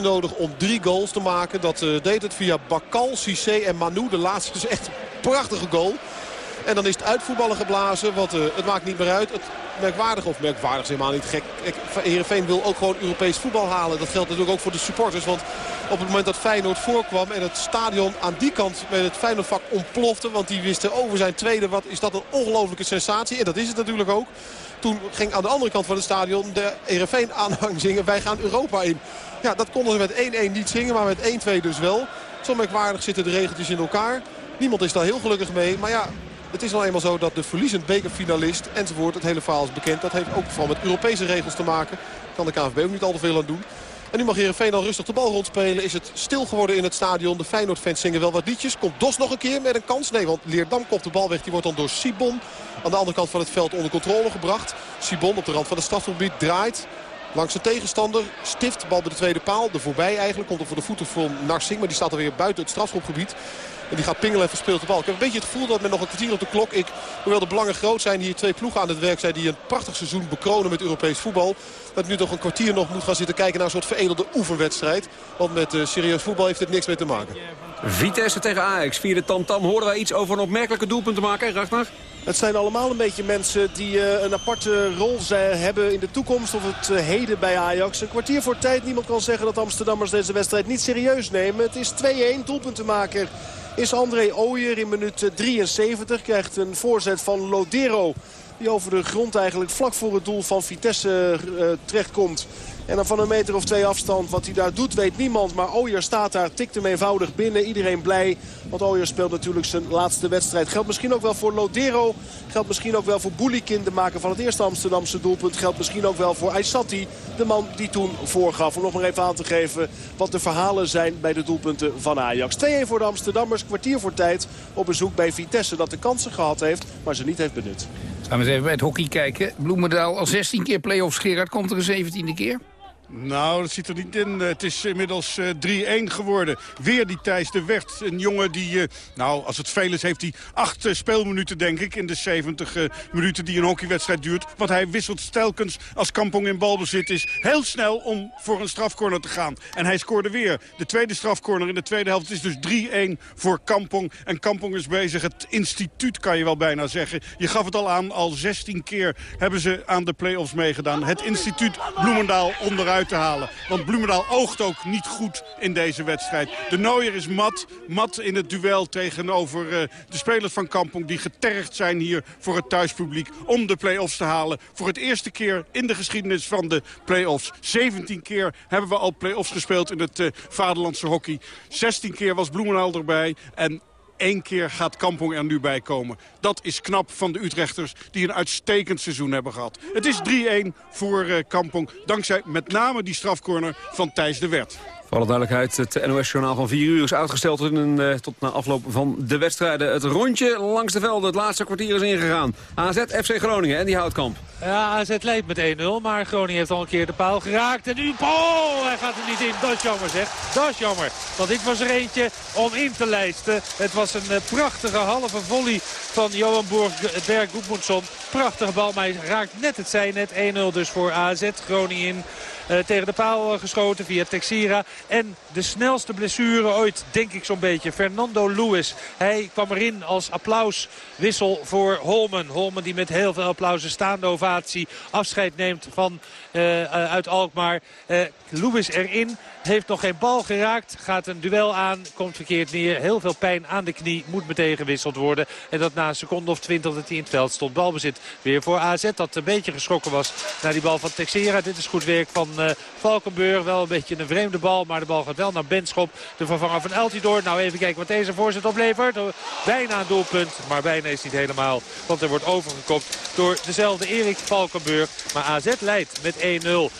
nodig om drie goals te maken. Dat uh, deed het via Bakal, Cissé en Manu. De laatste is echt een prachtige goal. En dan is het uitvoetballen geblazen, want uh, het maakt niet meer uit. Het merkwaardig, of merkwaardig is helemaal niet gek. Heerenveen wil ook gewoon Europees voetbal halen. Dat geldt natuurlijk ook voor de supporters. Want op het moment dat Feyenoord voorkwam en het stadion aan die kant met het Feyenoordvak ontplofte. Want die wisten over zijn tweede, wat is dat een ongelofelijke sensatie. En dat is het natuurlijk ook. Toen ging aan de andere kant van het stadion de Heerenveen aanhang zingen. Wij gaan Europa in. Ja, dat konden ze met 1-1 niet zingen, maar met 1-2 dus wel. Zo merkwaardig zitten de regeltjes in elkaar. Niemand is daar heel gelukkig mee. Maar ja, het is wel eenmaal zo dat de verliezend bekerfinalist enzovoort, het hele verhaal is bekend. Dat heeft ook vooral met Europese regels te maken. Kan de KNVB ook niet al te veel aan doen. En nu mag Heerenveen al rustig de bal rondspelen. Is het stil geworden in het stadion. De Feyenoord-fans zingen wel wat liedjes. Komt Dos nog een keer met een kans? Nee, want Leerdam komt de bal weg. Die wordt dan door Sibon aan de andere kant van het veld onder controle gebracht. Sibon op de rand van het strafgebied draait. Langs de tegenstander. Stift, bal bij de tweede paal. De voorbij eigenlijk. Komt er voor de voeten van Narsing. Maar die staat er weer buiten het strafschopgebied. En die gaat pingelen en verspeelt de bal. Ik heb een beetje het gevoel dat met nog een kwartier op de klok... Ik, hoewel de belangen groot zijn, hier twee ploegen aan het werk zijn... die een prachtig seizoen bekronen met Europees voetbal... dat nu nog een kwartier nog moet gaan zitten kijken naar een soort veredelde oefenwedstrijd. Want met uh, serieus voetbal heeft dit niks mee te maken. Vitesse tegen Ajax. Vierde tam-tam. Hoorden wij iets over een opmerkelijke doelpunt te maken, Ragnar? Het zijn allemaal een beetje mensen die uh, een aparte rol zijn, hebben in de toekomst of het uh, heden bij Ajax. Een kwartier voor tijd. Niemand kan zeggen dat Amsterdammers deze wedstrijd niet serieus nemen. Het is 2-1 doelpuntenmaker is André Ooyer in minuut 73. Krijgt een voorzet van Lodero. Die over de grond eigenlijk vlak voor het doel van Vitesse uh, terechtkomt. En dan van een meter of twee afstand wat hij daar doet weet niemand. Maar Ooyer staat daar, tikt hem eenvoudig binnen. Iedereen blij, want Ooyer speelt natuurlijk zijn laatste wedstrijd. Geldt misschien ook wel voor Lodero. Geldt misschien ook wel voor Boulikin, de maker van het eerste Amsterdamse doelpunt. Geldt misschien ook wel voor Aysati, de man die toen voorgaf. Om nog maar even aan te geven wat de verhalen zijn bij de doelpunten van Ajax. 2-1 voor de Amsterdammers, kwartier voor tijd op bezoek bij Vitesse. Dat de kansen gehad heeft, maar ze niet heeft benut. Gaan we eens even bij het hockey kijken. Bloemendaal al 16 keer play-offs. Gerard komt er een 17e keer. Nou, dat zit er niet in. Het is inmiddels 3-1 geworden. Weer die Thijs de Wert. Een jongen die, nou, als het veel is, heeft hij acht speelminuten, denk ik... in de 70 minuten die een hockeywedstrijd duurt. Want hij wisselt telkens als Kampong in balbezit is... heel snel om voor een strafcorner te gaan. En hij scoorde weer. De tweede strafcorner in de tweede helft. Het is dus 3-1 voor Kampong. En Kampong is bezig. Het instituut, kan je wel bijna zeggen. Je gaf het al aan, al 16 keer hebben ze aan de play-offs meegedaan. Het instituut Bloemendaal onderuit te halen. Want Bloemendaal oogt ook niet goed in deze wedstrijd. De Nooier is mat. Mat in het duel tegenover uh, de spelers van Kampong... die getergd zijn hier voor het thuispubliek om de play-offs te halen. Voor het eerste keer in de geschiedenis van de play-offs. 17 keer hebben we al play-offs gespeeld in het uh, vaderlandse hockey. 16 keer was Bloemendaal erbij. En Eén keer gaat Kampong er nu bij komen. Dat is knap van de Utrechters die een uitstekend seizoen hebben gehad. Het is 3-1 voor uh, Kampong. Dankzij met name die strafcorner van Thijs de Wert. Voor alle duidelijkheid, het NOS-journaal van 4 uur is uitgesteld uh, tot na afloop van de wedstrijden. Het rondje langs de velden, het laatste kwartier is ingegaan. AZ, FC Groningen en die houtkamp. Ja, AZ leidt met 1-0, maar Groningen heeft al een keer de paal geraakt. En nu, oh, hij gaat er niet in. Dat is jammer zeg, dat is jammer. Want dit was er eentje om in te lijsten. Het was een uh, prachtige halve volley van Johan Berg Goedmundsson. Prachtige bal, maar hij raakt net het zijnet. 1-0 dus voor AZ. Groningen in tegen de paal geschoten via Texira. En de snelste blessure ooit, denk ik zo'n beetje. Fernando Lewis. Hij kwam erin als applauswissel voor Holmen. Holmen die met heel veel applaus een staande ovatie afscheid neemt van, uit Alkmaar. Uh, Lewis erin. Heeft nog geen bal geraakt. Gaat een duel aan. Komt verkeerd neer. Heel veel pijn aan de knie. Moet meteen gewisseld worden. En dat na een seconde of twintig dat hij in het veld stond. Balbezit weer voor AZ. Dat een beetje geschrokken was naar die bal van Texera. Dit is goed werk van Valkenburg. Wel een beetje een vreemde bal. Maar de bal gaat wel naar Benschop. De vervanger van Eltidoor. Nou even kijken wat deze voorzet oplevert. Bijna een doelpunt. Maar bijna is niet helemaal. Want er wordt overgekopt door dezelfde Erik Valkenburg. Maar AZ leidt met 1-0.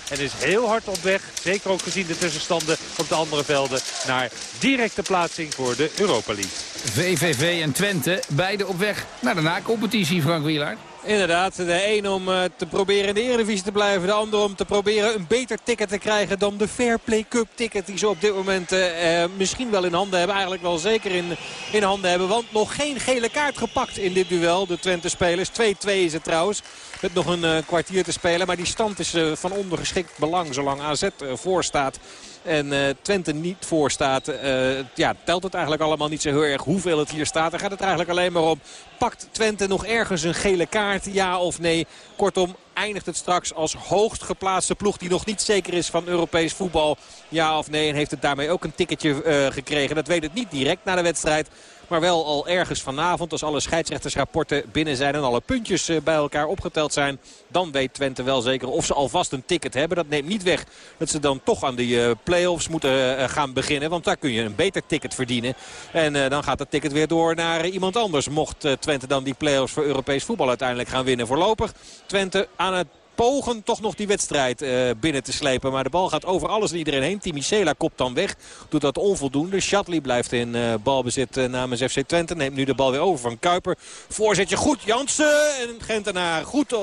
En is heel hard op weg. Zeker ook gezien de tussenstand op de andere velden naar directe plaatsing voor de Europa League. VVV en Twente, beide op weg naar de na-competitie, Frank Wielaert. Inderdaad, de een om uh, te proberen in de Eredivisie te blijven. De ander om te proberen een beter ticket te krijgen dan de Fair Play Cup ticket. Die ze op dit moment uh, misschien wel in handen hebben. Eigenlijk wel zeker in, in handen hebben. Want nog geen gele kaart gepakt in dit duel. De Twente spelers. 2-2 is het trouwens. Met nog een uh, kwartier te spelen. Maar die stand is van ondergeschikt belang zolang AZ voor staat. en Twente niet voor staat... Uh, ja, telt het eigenlijk allemaal niet zo heel erg hoeveel het hier staat. Dan gaat het eigenlijk alleen maar om. Pakt Twente nog ergens een gele kaart, ja of nee? Kortom, eindigt het straks als hoogst geplaatste ploeg... die nog niet zeker is van Europees voetbal, ja of nee? En heeft het daarmee ook een ticketje gekregen. Dat weet het niet direct na de wedstrijd. Maar wel al ergens vanavond, als alle scheidsrechtersrapporten binnen zijn... en alle puntjes eh, bij elkaar opgeteld zijn... dan weet Twente wel zeker of ze alvast een ticket hebben. Dat neemt niet weg dat ze dan toch aan die uh, play-offs moeten uh, gaan beginnen. Want daar kun je een beter ticket verdienen. En dan gaat dat ticket weer door naar iemand anders. Mocht Twente dan die play-offs voor Europees voetbal uiteindelijk gaan winnen. Voorlopig Twente aan het pogen toch nog die wedstrijd uh, binnen te slepen. Maar de bal gaat over alles en iedereen heen. Timicela kopt dan weg. Doet dat onvoldoende. Shatley blijft in uh, balbezit uh, namens FC Twente. Neemt nu de bal weer over van Kuiper. Voorzetje goed Jansen. En Gentenaar goed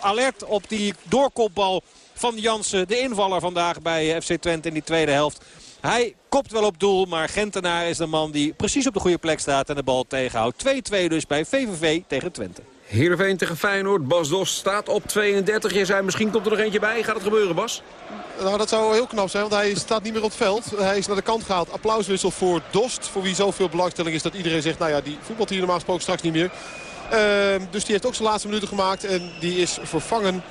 alert op die doorkopbal van Jansen. De invaller vandaag bij FC Twente in die tweede helft. Hij kopt wel op doel, maar Gentenaar is de man die precies op de goede plek staat en de bal tegenhoudt. 2-2 dus bij VVV tegen Twente. Heerenveen tegen Feyenoord. Bas Dos staat op 32. Je zei misschien komt er nog eentje bij. Gaat het gebeuren, Bas? Nou, dat zou heel knap zijn, want hij staat niet meer op het veld. Hij is naar de kant gehaald. Applauswissel voor Dost. Voor wie zoveel belangstelling is dat iedereen zegt... nou ja, die voetbalt hier normaal gesproken straks niet meer. Uh, dus die heeft ook zijn laatste minuten gemaakt. En die is vervangen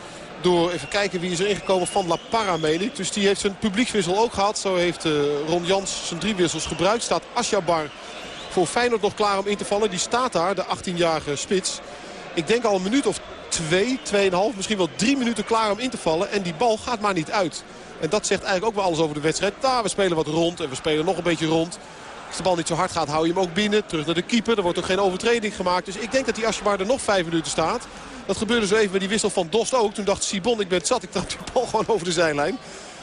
door, even kijken wie is er ingekomen, van La Paramelik. Dus die heeft zijn publiekswissel ook gehad. Zo heeft uh, Ron Jans zijn drie wissels gebruikt. Staat Asjabar voor Feyenoord nog klaar om in te vallen. Die staat daar, de 18-jarige spits ik denk al een minuut of twee, tweeënhalf, misschien wel drie minuten klaar om in te vallen. En die bal gaat maar niet uit. En dat zegt eigenlijk ook wel alles over de wedstrijd. Daar, we spelen wat rond en we spelen nog een beetje rond. Als de bal niet zo hard gaat, hou je hem ook binnen. Terug naar de keeper. Er wordt ook geen overtreding gemaakt. Dus ik denk dat die Asjebaar er nog vijf minuten staat. Dat gebeurde zo even bij die wissel van Dost ook. Toen dacht Sibon, ik ben zat. Ik trap die bal gewoon over de zijlijn.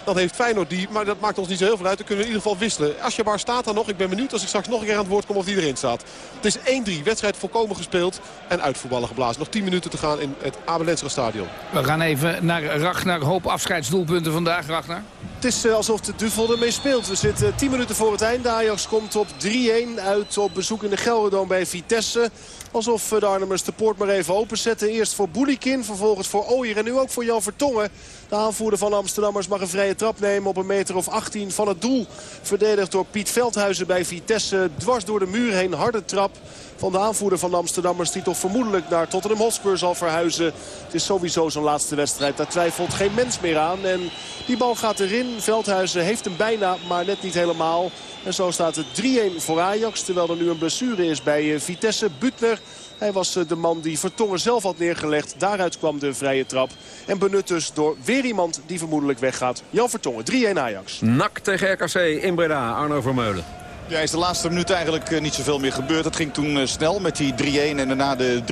Dan heeft Feyenoord die, maar dat maakt ons niet zo heel veel uit. Dan kunnen we in ieder geval wisselen. Asjabar staat daar nog. Ik ben benieuwd als ik straks nog een keer aan het woord kom of die erin staat. Het is 1-3. Wedstrijd volkomen gespeeld en uitvoetballen geblazen. Nog 10 minuten te gaan in het Abelensra stadion. We gaan even naar Ragnar. Hoop afscheidsdoelpunten vandaag, Ragnar. Het is eh, alsof de Duvel ermee speelt. We zitten 10 minuten voor het einde. Ajax komt op 3-1 uit op bezoek in de Gelderdoom bij Vitesse. Alsof de Arnhemmers de poort maar even openzetten. Eerst voor Boulikin, vervolgens voor Ooyer en nu ook voor Jan Vertongen. De aanvoerder van Amsterdammers mag een vrije trap nemen op een meter of 18 van het doel. Verdedigd door Piet Veldhuizen bij Vitesse. Dwars door de muur heen, harde trap van de aanvoerder van de Amsterdammers... die toch vermoedelijk naar Tottenham Hotspur zal verhuizen. Het is sowieso zo'n laatste wedstrijd. Daar twijfelt geen mens meer aan. En die bal gaat erin. Veldhuizen heeft hem bijna, maar net niet helemaal. En zo staat het 3-1 voor Ajax. Terwijl er nu een blessure is bij eh, Vitesse. Butler hij was eh, de man die Vertongen zelf had neergelegd. Daaruit kwam de vrije trap. En benut dus door weer iemand die vermoedelijk weggaat. Jan Vertongen, 3-1 Ajax. NAC tegen RKC in Breda, Arno Vermeulen. Ja, is de laatste minuut eigenlijk eh, niet zoveel meer gebeurd. Het ging toen eh, snel met die 3-1 en daarna de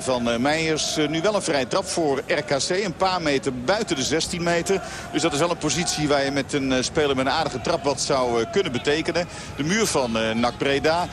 3-2 van eh, Meijers. Nu wel een vrije trap voor RKC. Een paar meter buiten de 16 meter. Dus dat is wel een positie waar je met een speler met een aardige trap wat zou kunnen betekenen. De muur van NAC Breda.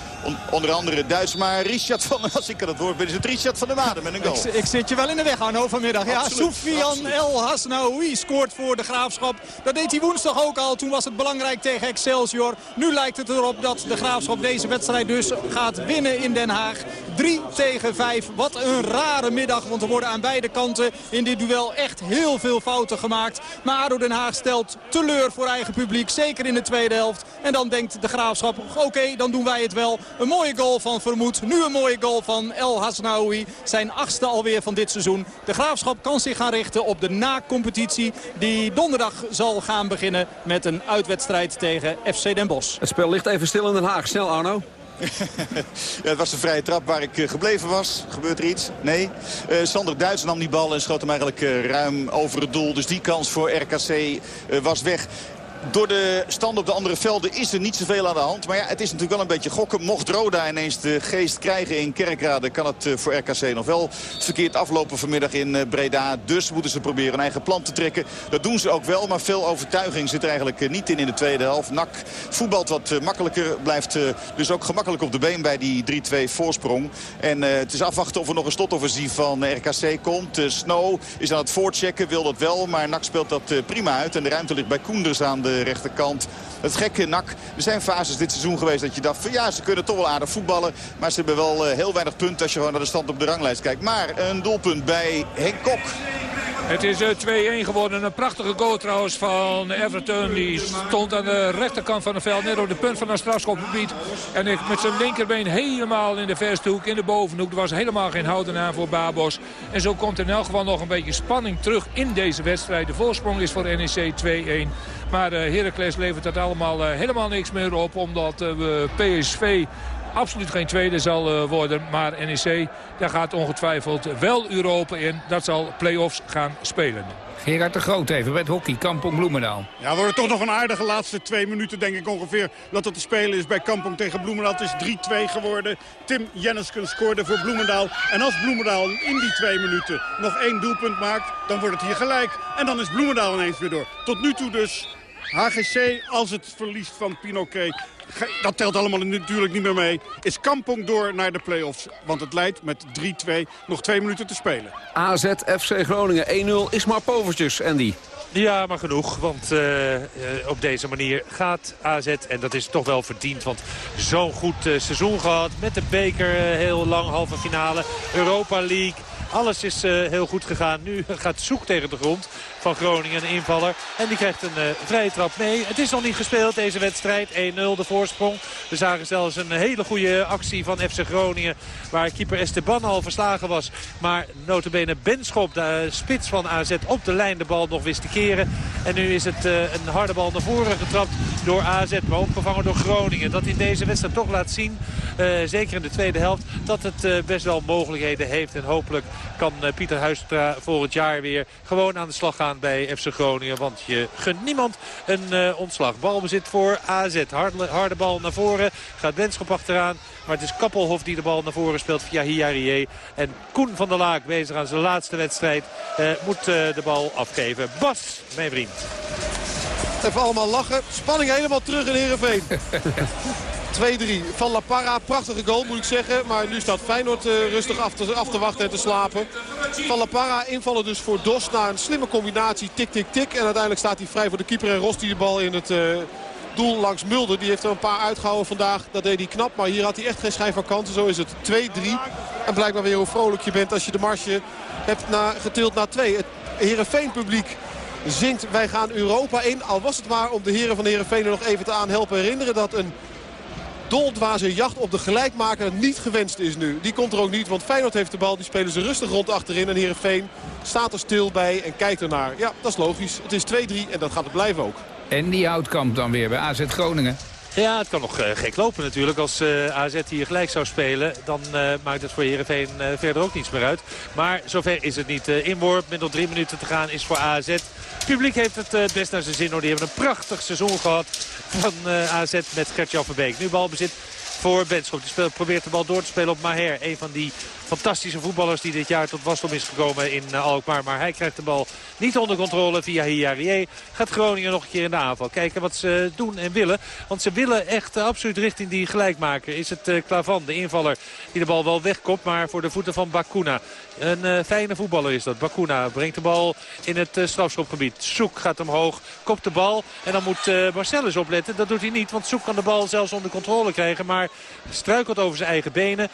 Onder andere Duits, maar Richard van... Als ik aan het woord ben, is het Richard van der Waarden met een goal. Ik, ik, zit je wel in de weg, Arno, vanmiddag. Ja, Soufian El Hasnaoui scoort voor de Graafschap. Dat deed hij woensdag ook al. Toen was het belangrijk tegen Excelsior. Nu lijkt het erop dat de Graafschap deze wedstrijd dus gaat winnen in Den Haag. 3 tegen 5. Wat een rare middag, want er worden aan beide kanten in dit duel echt heel veel fouten gemaakt. Maar ADO Den Haag stelt teleur voor eigen publiek, zeker in de tweede helft. En dan denkt de Graafschap, oké, dan doen wij het wel. Een mooie goal van Vermoed, nu een mooie goal van El Hasnaoui. Zijn achtste alweer van dit seizoen. De Graafschap kan zich gaan richten op de na-competitie die donderdag zal gaan beginnen met een uitwedstrijd tegen FC Den Bosch. Het spel ligt even stil in Den Haag. Snel Arno. ja, het was een vrije trap waar ik eh, gebleven was. Gebeurt er iets? Nee. Uh, Sander Duits nam die bal en schoot hem eigenlijk uh, ruim over het doel. Dus die kans voor RKC uh, was weg. Door de stand op de andere velden is er niet zoveel aan de hand. Maar ja, het is natuurlijk wel een beetje gokken. Mocht Roda ineens de geest krijgen in Kerkrade... kan het eh, voor RKC nog wel verkeerd aflopen vanmiddag in eh, Breda. Dus moeten ze proberen een eigen plan te trekken. Dat doen ze ook wel, maar veel overtuiging zit er eigenlijk eh, niet in in de tweede helft. Nak voetbalt wat makkelijker. Blijft dus ook gemakkelijk op de been bij die 3-2 voorsprong. En het is afwachten of er nog een slotoffensief van RKC komt. Snow is aan het voortchecken, wil dat wel. Maar Nak speelt dat prima uit. En de ruimte ligt bij Koenders aan de rechterkant. Het gekke nak. Er zijn fases dit seizoen geweest dat je dacht van ja, ze kunnen toch wel aardig voetballen. Maar ze hebben wel eh, heel weinig punten als je gewoon naar de stand op de ranglijst kijkt. Maar een doelpunt bij Henk Kok. Het is 2-1 geworden. Een prachtige goal trouwens van Everton. Die stond aan de rechterkant van het veld. Net op de punt van een strafschopgebied. En met zijn linkerbeen helemaal in de verste hoek. In de bovenhoek. Er was helemaal geen houden aan voor Babos. En zo komt in elk geval nog een beetje spanning terug in deze wedstrijd. De voorsprong is voor NEC 2-1. Maar uh, Heracles levert dat allemaal uh, helemaal niks meer op. Omdat uh, PSV absoluut geen tweede zal worden. Maar NEC, daar gaat ongetwijfeld wel Europa in. Dat zal play-offs gaan spelen. Gerard de Groot even met hockey, Kampong Bloemendaal. Ja, worden toch nog een aardige laatste twee minuten, denk ik ongeveer, dat het te spelen is bij Kampong tegen Bloemendaal. Het is 3-2 geworden. Tim Jennisken scoorde voor Bloemendaal. En als Bloemendaal in die twee minuten nog één doelpunt maakt, dan wordt het hier gelijk. En dan is Bloemendaal ineens weer door. Tot nu toe dus HGC, als het verliest van Pinoquet, dat telt allemaal natuurlijk niet meer mee. Is Kampong door naar de play-offs. Want het leidt met 3-2 nog twee minuten te spelen. AZ FC Groningen 1-0 is maar povertjes, Andy. Ja, maar genoeg. Want uh, op deze manier gaat AZ, en dat is toch wel verdiend. Want zo'n goed uh, seizoen gehad. Met de beker heel lang halve finale. Europa League. Alles is uh, heel goed gegaan. Nu gaat Zoek tegen de grond van Groningen, een invaller. En die krijgt een uh, vrije trap mee. Het is nog niet gespeeld, deze wedstrijd. 1-0 de voorsprong. We zagen zelfs een hele goede actie van FC Groningen. Waar keeper Esteban al verslagen was. Maar notabene Benschop, de spits van AZ, op de lijn de bal nog wist te keren. En nu is het uh, een harde bal naar voren getrapt door AZ. Maar opgevangen door Groningen. Dat in deze wedstrijd toch laat zien, zeker in de tweede helft, dat het best wel mogelijkheden heeft. En hopelijk kan Pieter Huistra volgend jaar weer gewoon aan de slag gaan bij FC Groningen. Want je gunt niemand een uh, ontslag. Balbezit voor AZ. Harde, harde bal naar voren. Gaat Benschop achteraan. Maar het is Kappelhof die de bal naar voren speelt via Hiarie. En Koen van der Laak bezig aan zijn laatste wedstrijd. Uh, moet uh, de bal afgeven. Bas, mijn vriend. Even allemaal lachen. Spanning helemaal terug in Heerenveen. 2-3 van La Parra. Prachtige goal moet ik zeggen. Maar nu staat Feyenoord uh, rustig af te, af te, wachten en te slapen. Van La Parra invallen dus voor Dos. Na een slimme combinatie tik, tik, tik. En uiteindelijk staat hij vrij voor de keeper. En Rost die de bal in het uh, doel langs Mulder. Die heeft er een paar uitgehouden vandaag. Dat deed hij knap. Maar hier had hij echt geen schijn van kansen. Zo is het 2-3. En blijkbaar weer hoe vrolijk je bent als je de marge hebt na, getild naar 2. Het Heerenveen publiek zingt wij gaan Europa in. Al was het maar om de heren van Heerenveen er nog even te aan helpen herinneren. Dat een doldwaze jacht op de gelijkmaker niet gewenst is nu. Die komt er ook niet, want Feyenoord heeft de bal. Die spelen ze rustig rond achterin. En Heerenveen staat er stil bij en kijkt ernaar. Ja, dat is logisch. Het is 2-3 en dat gaat het blijven ook. En die Houtkamp dan weer bij AZ Groningen. Ja, het kan nog uh, gek lopen natuurlijk. Als uh, AZ hier gelijk zou spelen, dan uh, maakt het voor Heerenveen verder ook niets meer uit. Maar zover is het niet. inworp met nog drie minuten te gaan is voor AZ. Het publiek heeft het best naar zijn zin. Hoor. Die hebben een prachtig seizoen gehad van AZ met Gert-Jan Verbeek. Nu balbezit voor Benschop. Die speelt, probeert de bal door te spelen op Maher. Een van die fantastische voetballers die dit jaar tot wasdom is gekomen in uh, Alkmaar. Maar hij krijgt de bal niet onder controle via Hiarie. Gaat Groningen nog een keer in de aanval. Kijken wat ze doen en willen. Want ze willen echt absoluut richting die gelijkmaker. Is het uh, Klavan, de invaller, die de bal wel wegkopt. Maar voor de voeten van Bakuna. Een fijne voetballer is dat. Bakuna brengt de bal in het strafschopgebied. Soek gaat omhoog, kopt de bal. En dan moet Marcellus opletten. Dat doet hij niet, want Soek kan de bal zelfs onder controle krijgen. Maar struikelt over zijn eigen benen.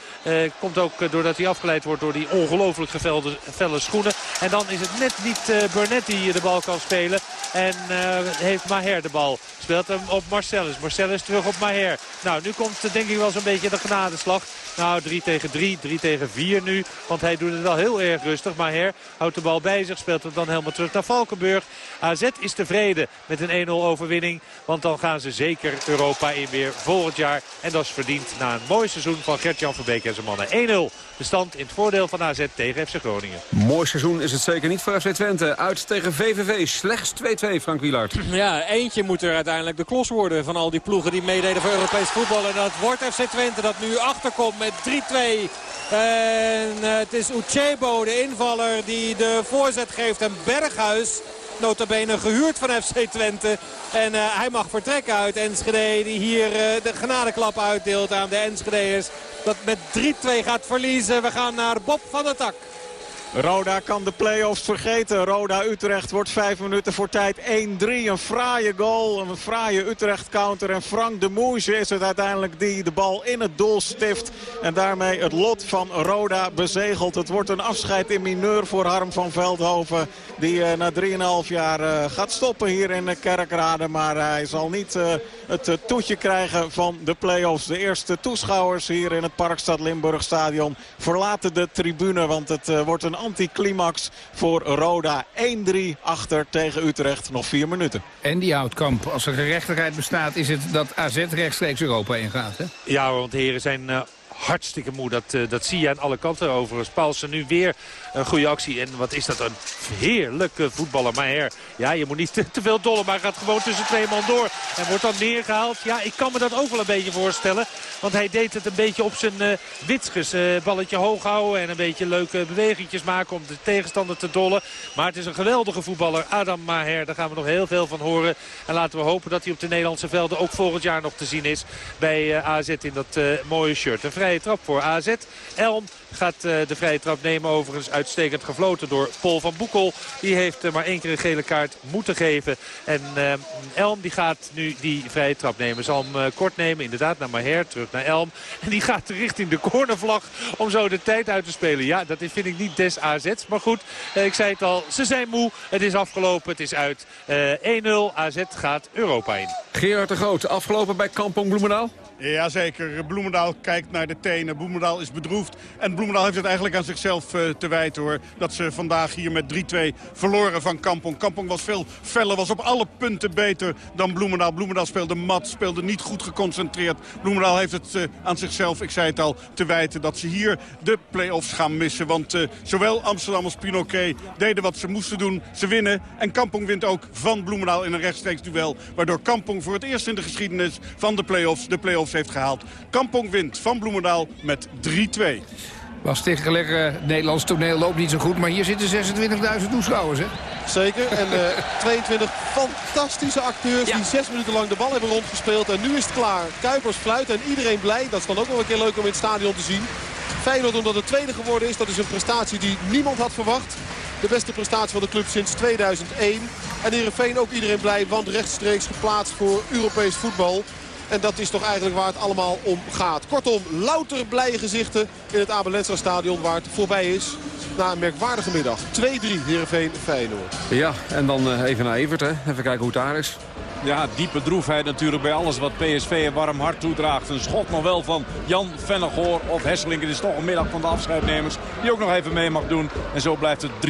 komt ook doordat hij afgeleid wordt door die ongelooflijk gevelde felle schoenen. En dan is het net niet uh, Burnett die de bal kan spelen. En uh, heeft Maher de bal. Speelt hem op Marcellus. Marcellus terug op Maher. Nou, nu komt denk ik wel zo'n beetje de genadeslag. Nou, 3 tegen 3, 3 tegen 4 nu. Want hij doet het wel heel erg rustig. Maher houdt de bal bij zich, speelt het dan helemaal terug naar Valkenburg. AZ is tevreden met een 1-0 overwinning. Want dan gaan ze zeker Europa in weer volgend jaar. En dat is verdiend na een mooi seizoen van Gert-Jan Verbeek en zijn mannen. 1-0 de stand in het voordeel van AZ tegen FC Groningen. Mooi seizoen is het zeker niet voor FC Twente. Uit tegen VVV, slechts 2-2, Frank Wielaert. Ja, eentje moet er uiteindelijk de klos worden van al die ploegen die meededen voor Europees voetbal. En dat wordt FC Twente dat nu achterkomt met 3-2. En het is Uchebo, de invaller, die de voorzet geeft. En Berghuis notabene gehuurd van FC Twente. En uh, hij mag vertrekken uit Enschede. Die hier uh, de genadeklap uitdeelt aan de Enschedeers. Dat met 3-2 gaat verliezen. We gaan naar Bob van der Tak. Roda kan de play-offs vergeten. Roda Utrecht wordt vijf minuten voor tijd 1-3. Een fraaie goal, een fraaie Utrecht counter. En Frank de Moesje is het uiteindelijk die de bal in het doel stift. En daarmee het lot van Roda bezegelt. Het wordt een afscheid in mineur voor Harm van Veldhoven. Die uh, na 3,5 jaar uh, gaat stoppen hier in Kerkrade. Maar hij zal niet het toetje krijgen van de play-offs. De eerste toeschouwers hier in het Parkstad Limburg stadion verlaten de tribune. Want het wordt een anticlimax voor Roda. 1-3 achter tegen Utrecht. Nog vier minuten. En die Houtkamp, als er gerechtigheid bestaat... is het dat AZ rechtstreeks Europa ingaat, hè? Ja, want de heren zijn... Uh hartstikke moe. Dat, uh, dat zie je aan alle kanten overigens. Paulsen nu weer een goede actie. En wat is dat een heerlijke voetballer. Maar her, ja, je moet niet te, veel dollen. Maar gaat gewoon tussen twee man door. En wordt dan neergehaald. Ja, ik kan me dat ook wel een beetje voorstellen. Want hij deed het een beetje op zijn uh, balletje hoog houden en een beetje leuke bewegingjes maken om de tegenstander te dollen. Maar het is een geweldige voetballer. Adam Maher, daar gaan we nog heel veel van horen. En laten we hopen dat hij op de Nederlandse velden ook volgend jaar nog te zien is. Bij AZ in dat mooie shirt. Een vrije trap voor AZ. Elm gaat de vrije trap nemen overigens uit uitstekend gefloten door Paul van Boekel. Die heeft maar één keer een gele kaart moeten geven. En uh, Elm die gaat nu die vrije trap nemen. Zal hem uh, kort nemen, inderdaad, naar Maher, terug naar Elm. En die gaat richting de cornervlag om zo de tijd uit te spelen. Ja, dat vind ik niet des AZ's. Maar goed, uh, ik zei het al, ze zijn moe. Het is afgelopen, het is uit. 1-0, AZ gaat Europa in. Gerard de Groot, afgelopen bij Kampong Bloemendaal? Jazeker, Bloemendaal kijkt naar de tenen. Bloemendaal is bedroefd. En Bloemendaal heeft het eigenlijk aan zichzelf uh, te wijten hoor. Dat ze vandaag hier met 3-2 verloren van Kampong. Kampong was veel feller, was op alle punten beter dan Bloemendaal. Bloemendaal speelde mat, speelde niet goed geconcentreerd. Bloemendaal heeft het uh, aan zichzelf, ik zei het al, te wijten dat ze hier de play-offs gaan missen. Want uh, zowel Amsterdam als Pinoquet deden wat ze moesten doen. Ze winnen en Kampong wint ook van Bloemendaal in een rechtstreeks duel. Waardoor Kampong voor het eerst in de geschiedenis van de play-offs de play-offs heeft gehaald. Kampong wint van Bloemendaal met 3-2. Was tegengelegd, uh, Nederlands toneel loopt niet zo goed. Maar hier zitten 26.000 toeschouwers, hè? Zeker. En uh, 22 fantastische acteurs ja. die zes minuten lang de bal hebben rondgespeeld. En nu is het klaar. Kuipers fluit en iedereen blij. Dat is dan ook wel een keer leuk om in het stadion te zien. Feyenoord omdat het tweede geworden is. Dat is een prestatie die niemand had verwacht. De beste prestatie van de club sinds 2001. En Heerenveen ook iedereen blij, want rechtstreeks geplaatst voor Europees voetbal. En dat is toch eigenlijk waar het allemaal om gaat. Kortom, louter blije gezichten in het Abelensra stadion waar het voorbij is. Na een merkwaardige middag. 2-3 Heerenveen Feyenoord. Ja, en dan uh, even naar Evert. Hè. Even kijken hoe het daar is. Ja, diepe droefheid natuurlijk bij alles wat PSV een warm hart toedraagt. Een schot nog wel van Jan Vennegoor of Hesseling. Het is toch een middag van de afscheidnemers die ook nog even mee mag doen. En zo blijft het 3-1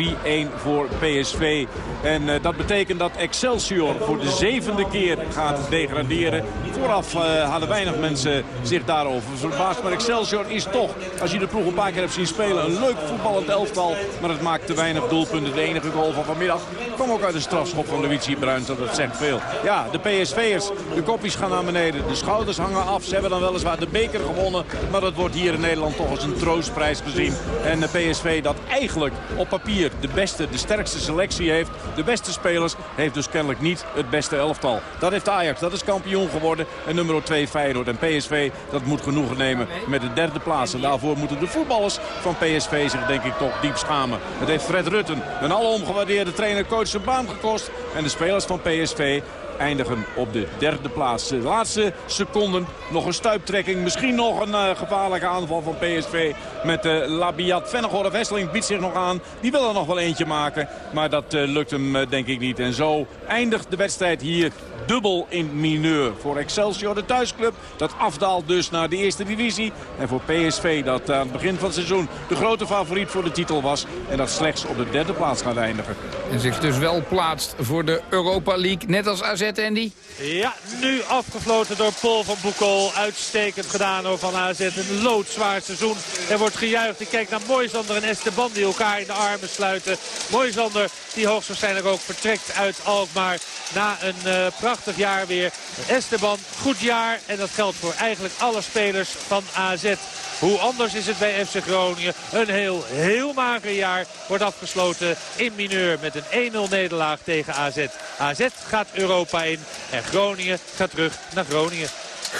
voor PSV. En uh, dat betekent dat Excelsior voor de zevende keer gaat degraderen. Vooraf uh, hadden weinig mensen zich daarover verbaasd. Maar Excelsior is toch, als je de ploeg een paar keer hebt zien spelen, een leuk voetballend elftal. Maar het maakt te weinig doelpunten. De enige goal van vanmiddag kwam ook uit de strafschop van Luigi Bruins. Dat zegt veel. Ja, de PSV'ers, de kopjes gaan naar beneden. De schouders hangen af. Ze hebben dan weliswaar de beker gewonnen. Maar dat wordt hier in Nederland toch als een troostprijs gezien. En de PSV dat eigenlijk op papier de beste, de sterkste selectie heeft. De beste spelers heeft dus kennelijk niet het beste elftal. Dat heeft Ajax, dat is kampioen geworden. En nummer 2 Feyenoord. En PSV, dat moet genoegen nemen met de derde plaats. En daarvoor moeten de voetballers van PSV zich denk ik toch diep schamen. Het heeft Fred Rutten, een alomgewaardeerde trainer-coach, zijn baan gekost. En de spelers van PSV eindigen op de derde plaats. De laatste seconden nog een stuiptrekking. Misschien nog een uh, gevaarlijke aanval van PSV met uh, Labiat. Vennegoor of Wesseling biedt zich nog aan. Die wil er nog wel eentje maken. Maar dat uh, lukt hem denk ik niet. En zo eindigt de wedstrijd hier dubbel in mineur. Voor Excelsior, de thuisclub, dat afdaalt dus naar de eerste divisie. En voor PSV, dat aan het begin van het seizoen de grote favoriet voor de titel was. En dat slechts op de derde plaats gaat eindigen. En zich dus wel plaatst voor de Europa League, net als AZ, Andy? Ja, nu afgefloten door Paul van Boekel. Uitstekend gedaan door Van AZ. Een loodzwaar seizoen. Er wordt gejuicht. Ik kijk naar Moisander en Esteban die elkaar in de armen sluiten. Moisander die hoogstwaarschijnlijk ook vertrekt uit Alkmaar na een uh, prachtig jaar weer. Esteban, goed jaar. En dat geldt voor eigenlijk alle spelers van AZ. Hoe anders is het bij FC Groningen. Een heel, heel mager jaar wordt afgesloten in mineur met een 1-0 nederlaag tegen AZ. AZ gaat Europa in en Groningen gaat terug naar Groningen.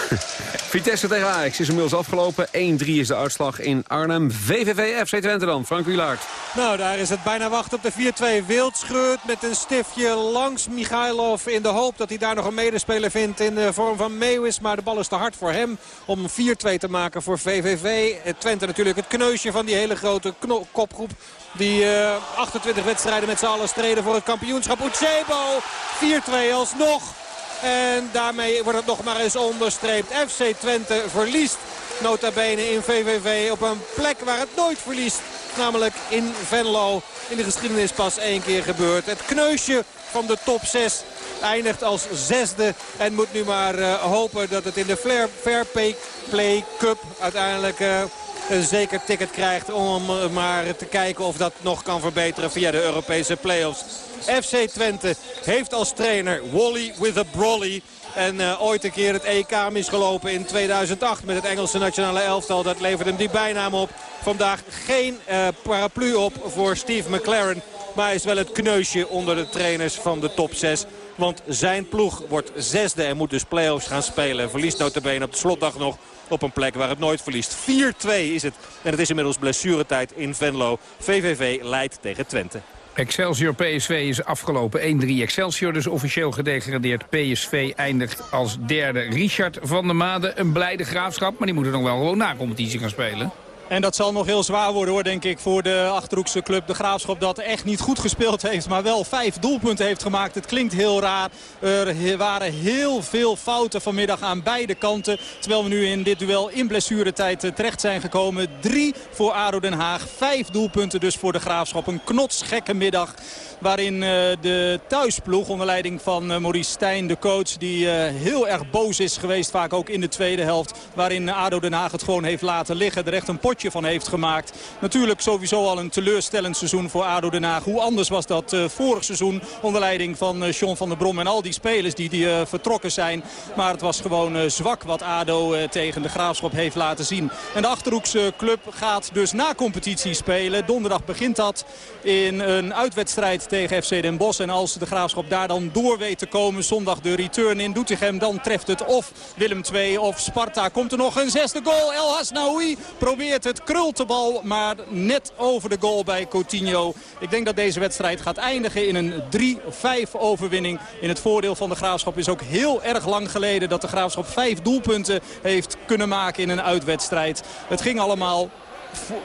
Vitesse tegen Ajax is inmiddels afgelopen. 1-3 is de uitslag in Arnhem. VVV FC Twente dan, Frank Wielaert. Nou, daar is het bijna wachten op de 4-2. Wild scheurt met een stiftje langs Michailov... in de hoop dat hij daar nog een medespeler vindt in de vorm van Meeuwis. Maar de bal is te hard voor hem om 4-2 te maken voor VVV. Twente natuurlijk het kneusje van die hele grote kopgroep. Die uh, eh, 28 wedstrijden met z'n allen streden voor het kampioenschap. Uchebo 4-2 alsnog. En daarmee wordt het nog maar eens onderstreept. FC Twente verliest nota bene in VVV op een plek waar het nooit verliest. Namelijk in Venlo. In de geschiedenis pas één keer gebeurd. Het kneusje van de top 6 eindigt als zesde. En moet nu maar uh, hopen dat het in de Fair, Play Cup uiteindelijk... Uh, een zeker ticket krijgt om maar te kijken of dat nog kan verbeteren via de Europese play-offs. FC Twente heeft als trainer Wally with a Brolly. En uh, ooit een keer het EK misgelopen in 2008 met het Engelse nationale elftal. Dat levert hem die bijnaam op. Vandaag geen uh, paraplu op voor Steve McLaren. Maar hij is wel het kneusje onder de trainers van de top 6. Want zijn ploeg wordt zesde en moet dus play-offs gaan spelen. Verliest notabene op de slotdag nog op een plek waar het nooit verliest. 4-2 is het. En het is inmiddels blessuretijd in Venlo. VVV leidt tegen Twente. Excelsior PSV is afgelopen 1-3. Excelsior dus officieel gedegradeerd. PSV eindigt als derde. Richard van der Made, een blijde graafschap. Maar die moeten nog wel gewoon na competitie gaan spelen. En dat zal nog heel zwaar worden hoor, denk ik, voor de Achterhoekse club. De Graafschap dat echt niet goed gespeeld heeft, maar wel vijf doelpunten heeft gemaakt. Het klinkt heel raar. Er waren heel veel fouten vanmiddag aan beide kanten. Terwijl we nu in dit duel in blessuretijd eh, terecht zijn gekomen. Drie voor ADO Den Haag. Vijf doelpunten dus voor de Graafschap. Een knotsgekke middag. Waarin uh, de thuisploeg onder leiding van uh, Maurice Stijn, de coach... die heel erg boos is geweest, vaak ook in de tweede helft. Waarin ADO Den Haag het gewoon heeft laten liggen. Er echt een potje van heeft gemaakt. Natuurlijk sowieso al een teleurstellend seizoen voor ADO Den Haag. Hoe anders was dat vorig seizoen onder leiding van John van der Brom... en al die spelers die, die vertrokken zijn. Maar het was gewoon zwak wat ADO tegen de Graafschap heeft laten zien. En de Achterhoekse club gaat dus na competitie spelen. Donderdag begint dat in een uitwedstrijd tegen FC Den Bosch. En als de Graafschap daar dan door weet te komen, zondag de return in Doetinchem... dan treft het of Willem II of Sparta. Komt er nog een zesde goal. El Hasnaoui probeert het, krult de bal, maar net over de goal bij Coutinho. Ik denk dat deze wedstrijd gaat eindigen in een 3-5 overwinning. In het voordeel van de Graafschap is ook heel erg lang geleden... dat de Graafschap vijf doelpunten heeft kunnen maken in een uitwedstrijd. Het ging allemaal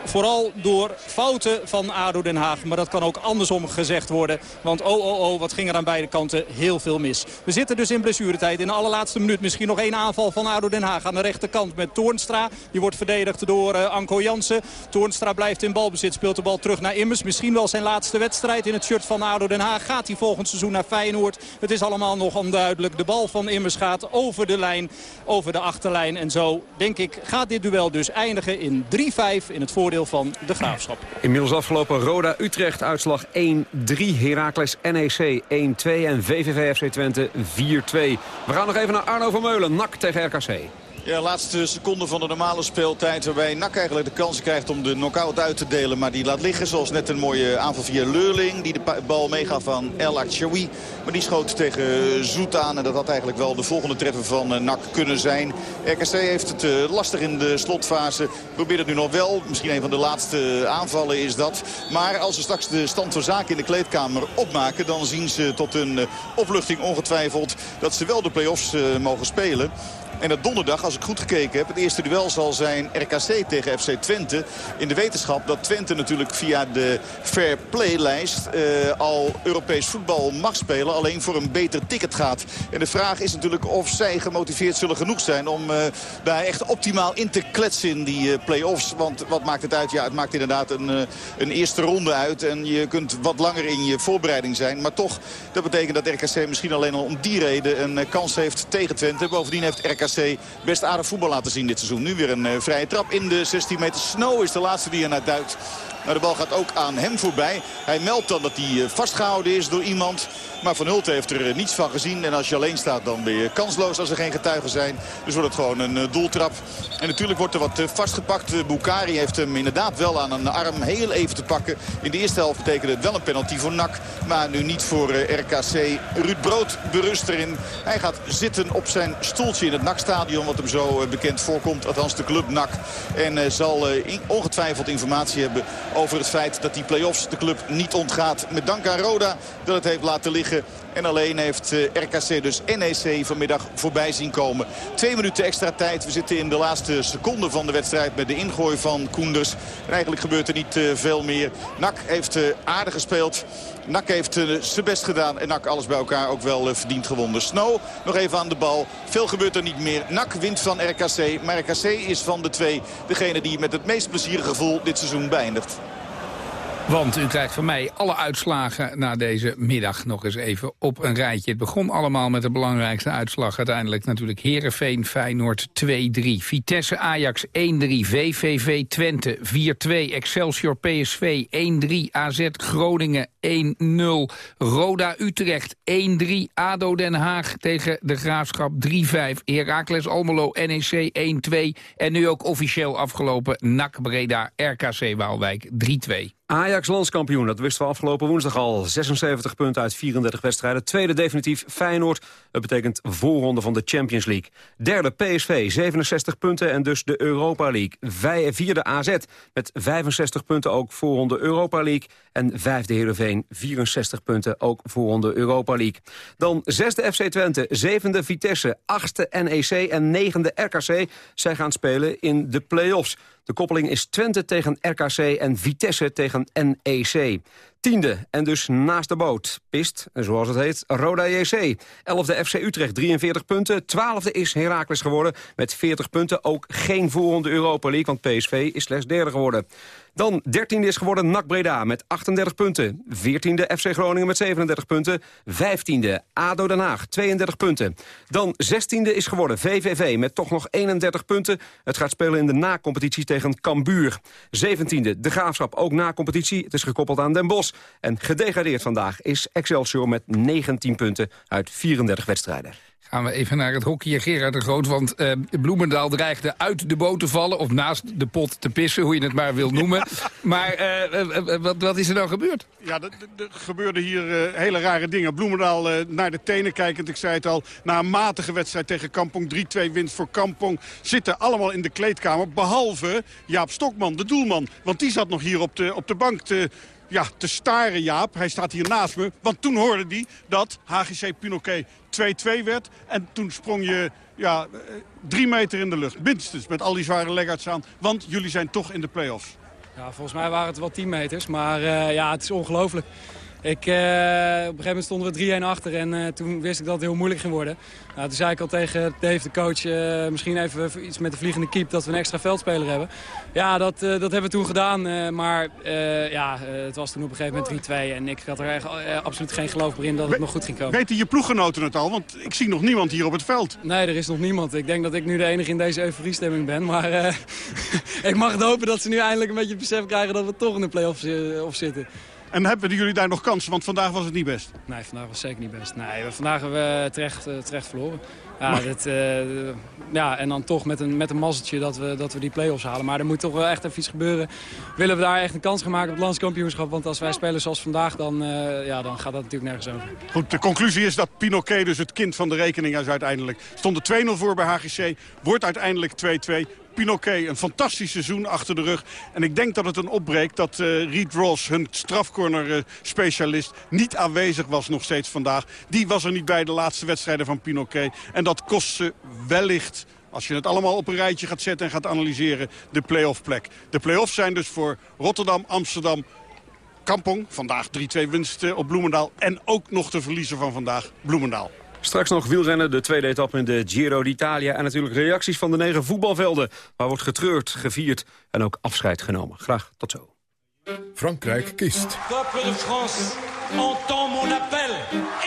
vooral door fouten van ADO Den Haag. Maar dat kan ook andersom gezegd worden. Want oh, oh, oh, wat ging er aan beide kanten heel veel mis. We zitten dus in blessuretijd. In de allerlaatste minuut misschien nog één aanval van ADO Den Haag. Aan de rechterkant met Toornstra. Die wordt verdedigd door uh, Anko Jansen. Toornstra blijft in balbezit. Speelt de bal terug naar Immers. Misschien wel zijn laatste wedstrijd in het shirt van ADO Den Haag. Gaat hij volgend seizoen naar Feyenoord? Het is allemaal nog onduidelijk. De bal van Immers gaat over de lijn. Over de achterlijn. En zo, denk ik, gaat dit duel dus eindigen in 3-5 in het voordeel van de Graafschap. Inmiddels afgelopen Roda Utrecht uitslag 1-3. Heracles NEC 1-2 en VVV FC Twente 4-2. We gaan nog even naar Arno Vermeulen. NAC tegen RKC. Ja, laatste seconde van de normale speeltijd. Waarbij NAC eigenlijk de kans krijgt om de knockout uit te delen. Maar die laat liggen. Zoals net een mooie aanval via Leurling. Die de bal meegaf van El Achoui. Maar die schoot tegen Zoet aan. En dat had eigenlijk wel de volgende treffer van eh, NAC kunnen zijn. RKC heeft het eh, lastig in de slotfase. Probeert het nu nog wel. Misschien een van de laatste aanvallen is dat. Maar als ze straks de stand van zaken in de kleedkamer opmaken... dan zien ze tot een eh, opluchting ongetwijfeld dat ze wel de play-offs mogen spelen. En dat donderdag, als ik goed gekeken heb, het eerste duel zal zijn RKC tegen FC Twente. In de wetenschap dat Twente natuurlijk via de Fair Play-lijst uh, al Europees voetbal mag spelen. Alleen voor een beter ticket gaat. En de vraag is natuurlijk of zij gemotiveerd zullen genoeg zijn om uh, daar echt optimaal in te kletsen in die uh, play-offs. Want wat maakt het uit? Ja, het maakt inderdaad een, een eerste ronde uit. En je kunt wat langer in je voorbereiding zijn. Maar toch, dat betekent dat RKC misschien alleen al om die reden een kans heeft tegen Twente. Bovendien heeft RKC best aardig voetbal laten zien dit seizoen. Nu weer een uh, vrije trap in de 16 meter. Snow is de laatste die er naar duikt. Nou, de bal gaat ook aan hem voorbij. Hij meldt dan dat hij vastgehouden is door iemand. Maar Van Hulten heeft er niets van gezien. En als je alleen staat dan je kansloos als er geen getuigen zijn. Dus wordt het gewoon een doeltrap. En natuurlijk wordt er wat vastgepakt. Bukari heeft hem inderdaad wel aan een arm heel even te pakken. In de eerste helft betekende het wel een penalty voor NAC. Maar nu niet voor RKC. Ruud Brood berust erin. Hij gaat zitten op zijn stoeltje in het NAC-stadion. Wat hem zo bekend voorkomt. Althans de club NAC. En zal ongetwijfeld informatie hebben over het feit dat die play-offs de club niet ontgaat. Met dank aan Roda dat het heeft laten liggen. En alleen heeft RKC dus NEC vanmiddag voorbij zien komen. Twee minuten extra tijd. We zitten in de laatste seconde van de wedstrijd met de ingooi van Koenders. En eigenlijk gebeurt er niet veel meer. NAC heeft aardig gespeeld. NAC heeft zijn best gedaan. En NAC alles bij elkaar ook wel verdiend gewonnen. Snow nog even aan de bal. Veel gebeurt er niet meer. NAC wint van RKC. Maar RKC is van de twee degene die met het meest plezierige gevoel dit seizoen beëindigt. Want u krijgt van mij alle uitslagen na deze middag nog eens even op een rijtje. Het begon allemaal met de belangrijkste uitslag. Uiteindelijk natuurlijk Herenveen Feyenoord 2-3. Vitesse Ajax 1-3. VVV Twente 4-2. Excelsior PSV 1-3. AZ Groningen 1-0. Roda Utrecht 1-3. ADO Den Haag tegen de Graafschap 3-5. Heracles Almelo NEC 1-2. En nu ook officieel afgelopen NAC Breda RKC Waalwijk 3-2. Ajax landskampioen, dat wisten we afgelopen woensdag al. 76 punten uit 34 wedstrijden. Tweede definitief Feyenoord. Dat betekent voorronde van de Champions League. Derde PSV, 67 punten en dus de Europa League. Vierde AZ met 65 punten ook voorronde Europa League. En vijfde Heerenveen, 64 punten ook voorronde Europa League. Dan zesde FC Twente, zevende Vitesse, achtste NEC en negende RKC. Zij gaan spelen in de play-offs. De koppeling is Twente tegen RKC en Vitesse tegen NEC. Tiende en dus naast de boot. Pist, zoals het heet, Roda JC. Elfde FC Utrecht, 43 punten. Twaalfde is Heracles geworden met 40 punten. Ook geen voorronde Europa League, want PSV is slechts derde geworden. Dan 13e is geworden NAC Breda met 38 punten. 14e FC Groningen met 37 punten. 15e ADO Den Haag, 32 punten. Dan 16e is geworden VVV met toch nog 31 punten. Het gaat spelen in de na-competitie tegen Cambuur. 17e de Graafschap, ook na-competitie. Het is gekoppeld aan Den Bosch. En gedegradeerd vandaag is Excelsior met 19 punten uit 34 wedstrijden. Gaan we even naar het hockey, Gerard de Groot. Want uh, Bloemendaal dreigde uit de boot te vallen... of naast de pot te pissen, hoe je het maar wil noemen. maar uh, wat, wat, is er nou gebeurd? Ja, er gebeurden hier hele rare dingen. Bloemendaal naar de tenen kijkend, ik zei het al... na een matige wedstrijd tegen Kampong, 3-2 winst voor Kampong... zitten allemaal in de kleedkamer, behalve Jaap Stokman, de doelman. Want die zat nog hier op de, op de bank te ja, te staren, Jaap. Hij staat hier naast me. Want toen hoorde hij dat HGC Pinoquet 2-2 werd. En toen sprong je ja, eh, drie meter in de lucht. Minstens met al die zware leggards aan. Want jullie zijn toch in de play-offs. Ja, volgens mij waren het wel 10 meters. Maar uh, ja, het is ongelooflijk. Ik, uh, op een gegeven moment stonden we 3-1 achter en uh, toen wist ik dat het heel moeilijk ging worden. Nou, toen zei ik al tegen Dave, de coach, uh, misschien even iets met de vliegende keep dat we een extra veldspeler hebben. Ja, dat, dat hebben we toen gedaan, maar ja, het was toen op een gegeven moment 3-2 en ik had er echt, absoluut geen geloof meer in dat het nog goed ging komen. Weten je ploeggenoten het al? Want ik zie nog niemand hier op het veld. Nee, er is nog niemand. Ik denk dat ik nu de enige in deze euforiestemming ben, maar ik mag het hopen dat ze nu eindelijk een beetje het besef krijgen dat we toch in de play-offs zitten. En hebben jullie daar nog kansen? Want vandaag was het niet best. Nee, vandaag was zeker niet best. Nee, vandaag hebben we terecht, eh, terecht verloren. Ja, dit, uh, ja, en dan toch met een, met een mazzeltje dat we, dat we die play-offs halen. Maar er moet toch wel echt even iets gebeuren. Willen we daar echt een kans gaan maken op het landskampioenschap? Want als wij spelen zoals vandaag, dan, uh, ja, dan gaat dat natuurlijk nergens over. Goed, de conclusie is dat Pinoquet dus het kind van de rekening is uiteindelijk. Stond er 2-0 voor bij HGC, wordt uiteindelijk 2-2. Pinoquet een fantastisch seizoen achter de rug. En ik denk dat het een opbreekt dat uh, Reed Ross, hun strafcorner-specialist... niet aanwezig was nog steeds vandaag. Die was er niet bij de laatste wedstrijden van Pinoquet. En dat kost ze wellicht als je het allemaal op een rijtje gaat zetten en gaat analyseren, de play-off plek. De play-offs zijn dus voor Rotterdam, Amsterdam, Kampong. Vandaag 3-2 winst op Bloemendaal. En ook nog de verliezer van vandaag, Bloemendaal. Straks nog wielrennen, de tweede etappe in de Giro d'Italia... en natuurlijk reacties van de negen voetbalvelden... waar wordt getreurd, gevierd en ook afscheid genomen. Graag tot zo. Frankrijk kiest. Peuple de France, entend mon appel.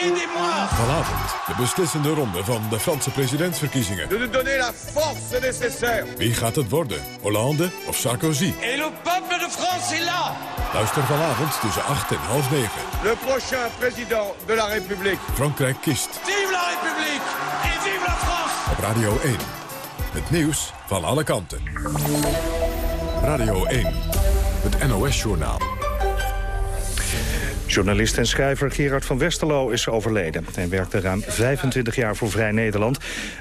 Aidez-moi. Vanavond de beslissende ronde van de Franse presidentsverkiezingen. De nous donner la force nécessaire. Wie gaat het worden? Hollande of Sarkozy? Et le peuple de France est là. Luister vanavond tussen 8 en half 9. Le prochain président de la République. Frankrijk kiest. Vive la République et vive la France. Op Radio 1. Het nieuws van alle kanten. Radio 1. Het NOS-journaal. Journalist en schrijver Gerard van Westerlo is overleden. Hij werkte ruim 25 jaar voor Vrij Nederland...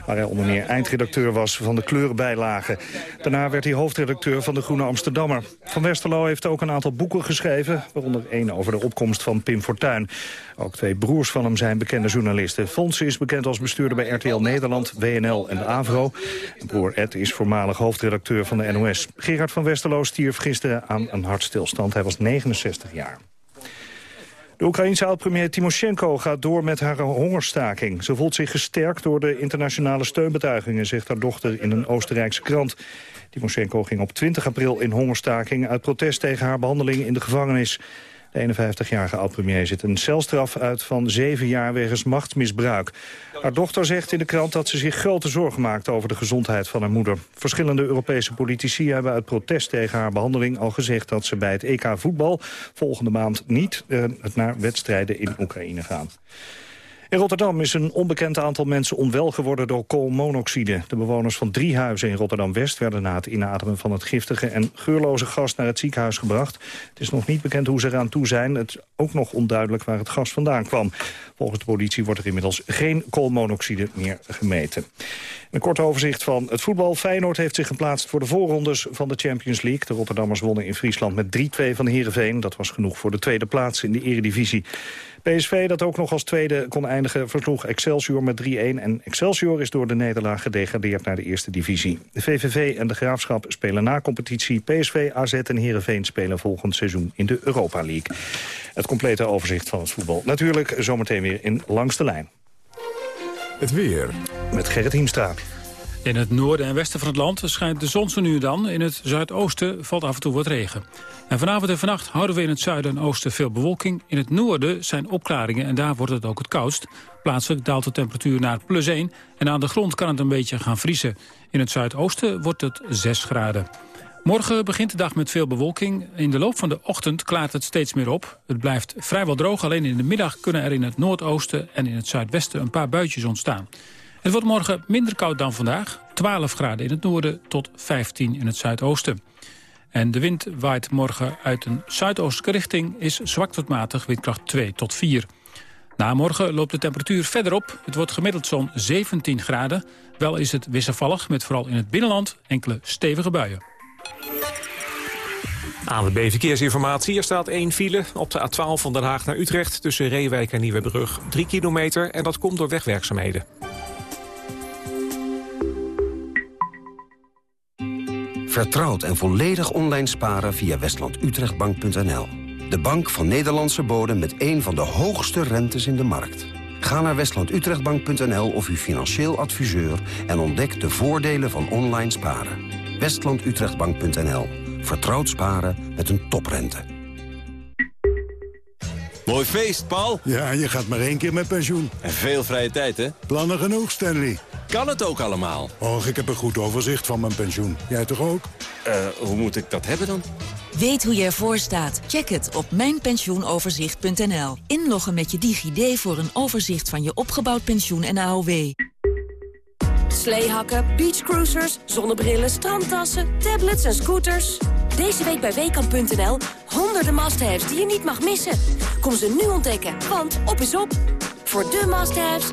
waar hij onder meer eindredacteur was van de kleurenbijlagen. Daarna werd hij hoofdredacteur van de Groene Amsterdammer. Van Westerlo heeft ook een aantal boeken geschreven... waaronder één over de opkomst van Pim Fortuyn. Ook twee broers van hem zijn bekende journalisten. Fons is bekend als bestuurder bij RTL Nederland, WNL en AVRO. Broer Ed is voormalig hoofdredacteur van de NOS. Gerard van Westerlo stierf gisteren aan een hartstilstand. Hij was 69 jaar. De Oekraïense oud-premier Timoshenko gaat door met haar hongerstaking. Ze voelt zich gesterkt door de internationale steunbetuigingen... zegt haar dochter in een Oostenrijkse krant. Timoshenko ging op 20 april in hongerstaking... uit protest tegen haar behandeling in de gevangenis. De 51-jarige oud-premier zit een celstraf uit van zeven jaar wegens machtsmisbruik. Haar dochter zegt in de krant dat ze zich grote zorgen maakt over de gezondheid van haar moeder. Verschillende Europese politici hebben uit protest tegen haar behandeling al gezegd dat ze bij het EK voetbal volgende maand niet uh, naar wedstrijden in Oekraïne gaan. In Rotterdam is een onbekend aantal mensen onwel geworden door koolmonoxide. De bewoners van drie huizen in Rotterdam-West werden na het inademen van het giftige en geurloze gas naar het ziekenhuis gebracht. Het is nog niet bekend hoe ze eraan toe zijn. Het is ook nog onduidelijk waar het gas vandaan kwam. Volgens de politie wordt er inmiddels geen koolmonoxide meer gemeten. Een kort overzicht van het voetbal. Feyenoord heeft zich geplaatst voor de voorrondes van de Champions League. De Rotterdammers wonnen in Friesland met 3-2 van Heerenveen. Dat was genoeg voor de tweede plaats in de eredivisie. PSV, dat ook nog als tweede kon eindigen, versloeg Excelsior met 3-1. En Excelsior is door de nederlaag gedegradeerd naar de eerste divisie. De VVV en de Graafschap spelen na competitie. PSV, AZ en Heerenveen spelen volgend seizoen in de Europa League. Het complete overzicht van het voetbal. Natuurlijk zometeen weer in Langste Lijn. Het weer. Met Gerrit Hiemstra. In het noorden en westen van het land schijnt de zon zo nu dan. In het zuidoosten valt af en toe wat regen. En vanavond en vannacht houden we in het zuiden en oosten veel bewolking. In het noorden zijn opklaringen en daar wordt het ook het koudst. Plaatselijk daalt de temperatuur naar plus 1 en aan de grond kan het een beetje gaan vriezen. In het zuidoosten wordt het 6 graden. Morgen begint de dag met veel bewolking. In de loop van de ochtend klaart het steeds meer op. Het blijft vrijwel droog, alleen in de middag kunnen er in het noordoosten en in het zuidwesten een paar buitjes ontstaan. Het wordt morgen minder koud dan vandaag. 12 graden in het noorden tot 15 in het zuidoosten. En de wind waait morgen uit een zuidoostelijke richting... is zwak tot matig, windkracht 2 tot 4. Na morgen loopt de temperatuur verder op. Het wordt gemiddeld zo'n 17 graden. Wel is het wisselvallig, met vooral in het binnenland enkele stevige buien. Aan de B-verkeersinformatie. Er staat één file op de A12 van Den Haag naar Utrecht... tussen Reewijk en Nieuwebrug. 3 kilometer en dat komt door wegwerkzaamheden. Vertrouwd en volledig online sparen via westlandutrechtbank.nl. De bank van Nederlandse bodem met een van de hoogste rentes in de markt. Ga naar westlandutrechtbank.nl of uw financieel adviseur... en ontdek de voordelen van online sparen. westlandutrechtbank.nl. Vertrouwd sparen met een toprente. Mooi feest, Paul. Ja, je gaat maar één keer met pensioen. En veel vrije tijd, hè? Plannen genoeg, Stanley. Kan het ook allemaal? Och, ik heb een goed overzicht van mijn pensioen. Jij toch ook? Eh, hoe moet ik dat hebben dan? Weet hoe je ervoor staat? Check het op mijnpensioenoverzicht.nl. Inloggen met je DigiD voor een overzicht van je opgebouwd pensioen en AOW. Sleehakken, beachcruisers, zonnebrillen, strandtassen, tablets en scooters. Deze week bij Weekamp.nl honderden must-haves die je niet mag missen. Kom ze nu ontdekken, want op is op. Voor de must-haves,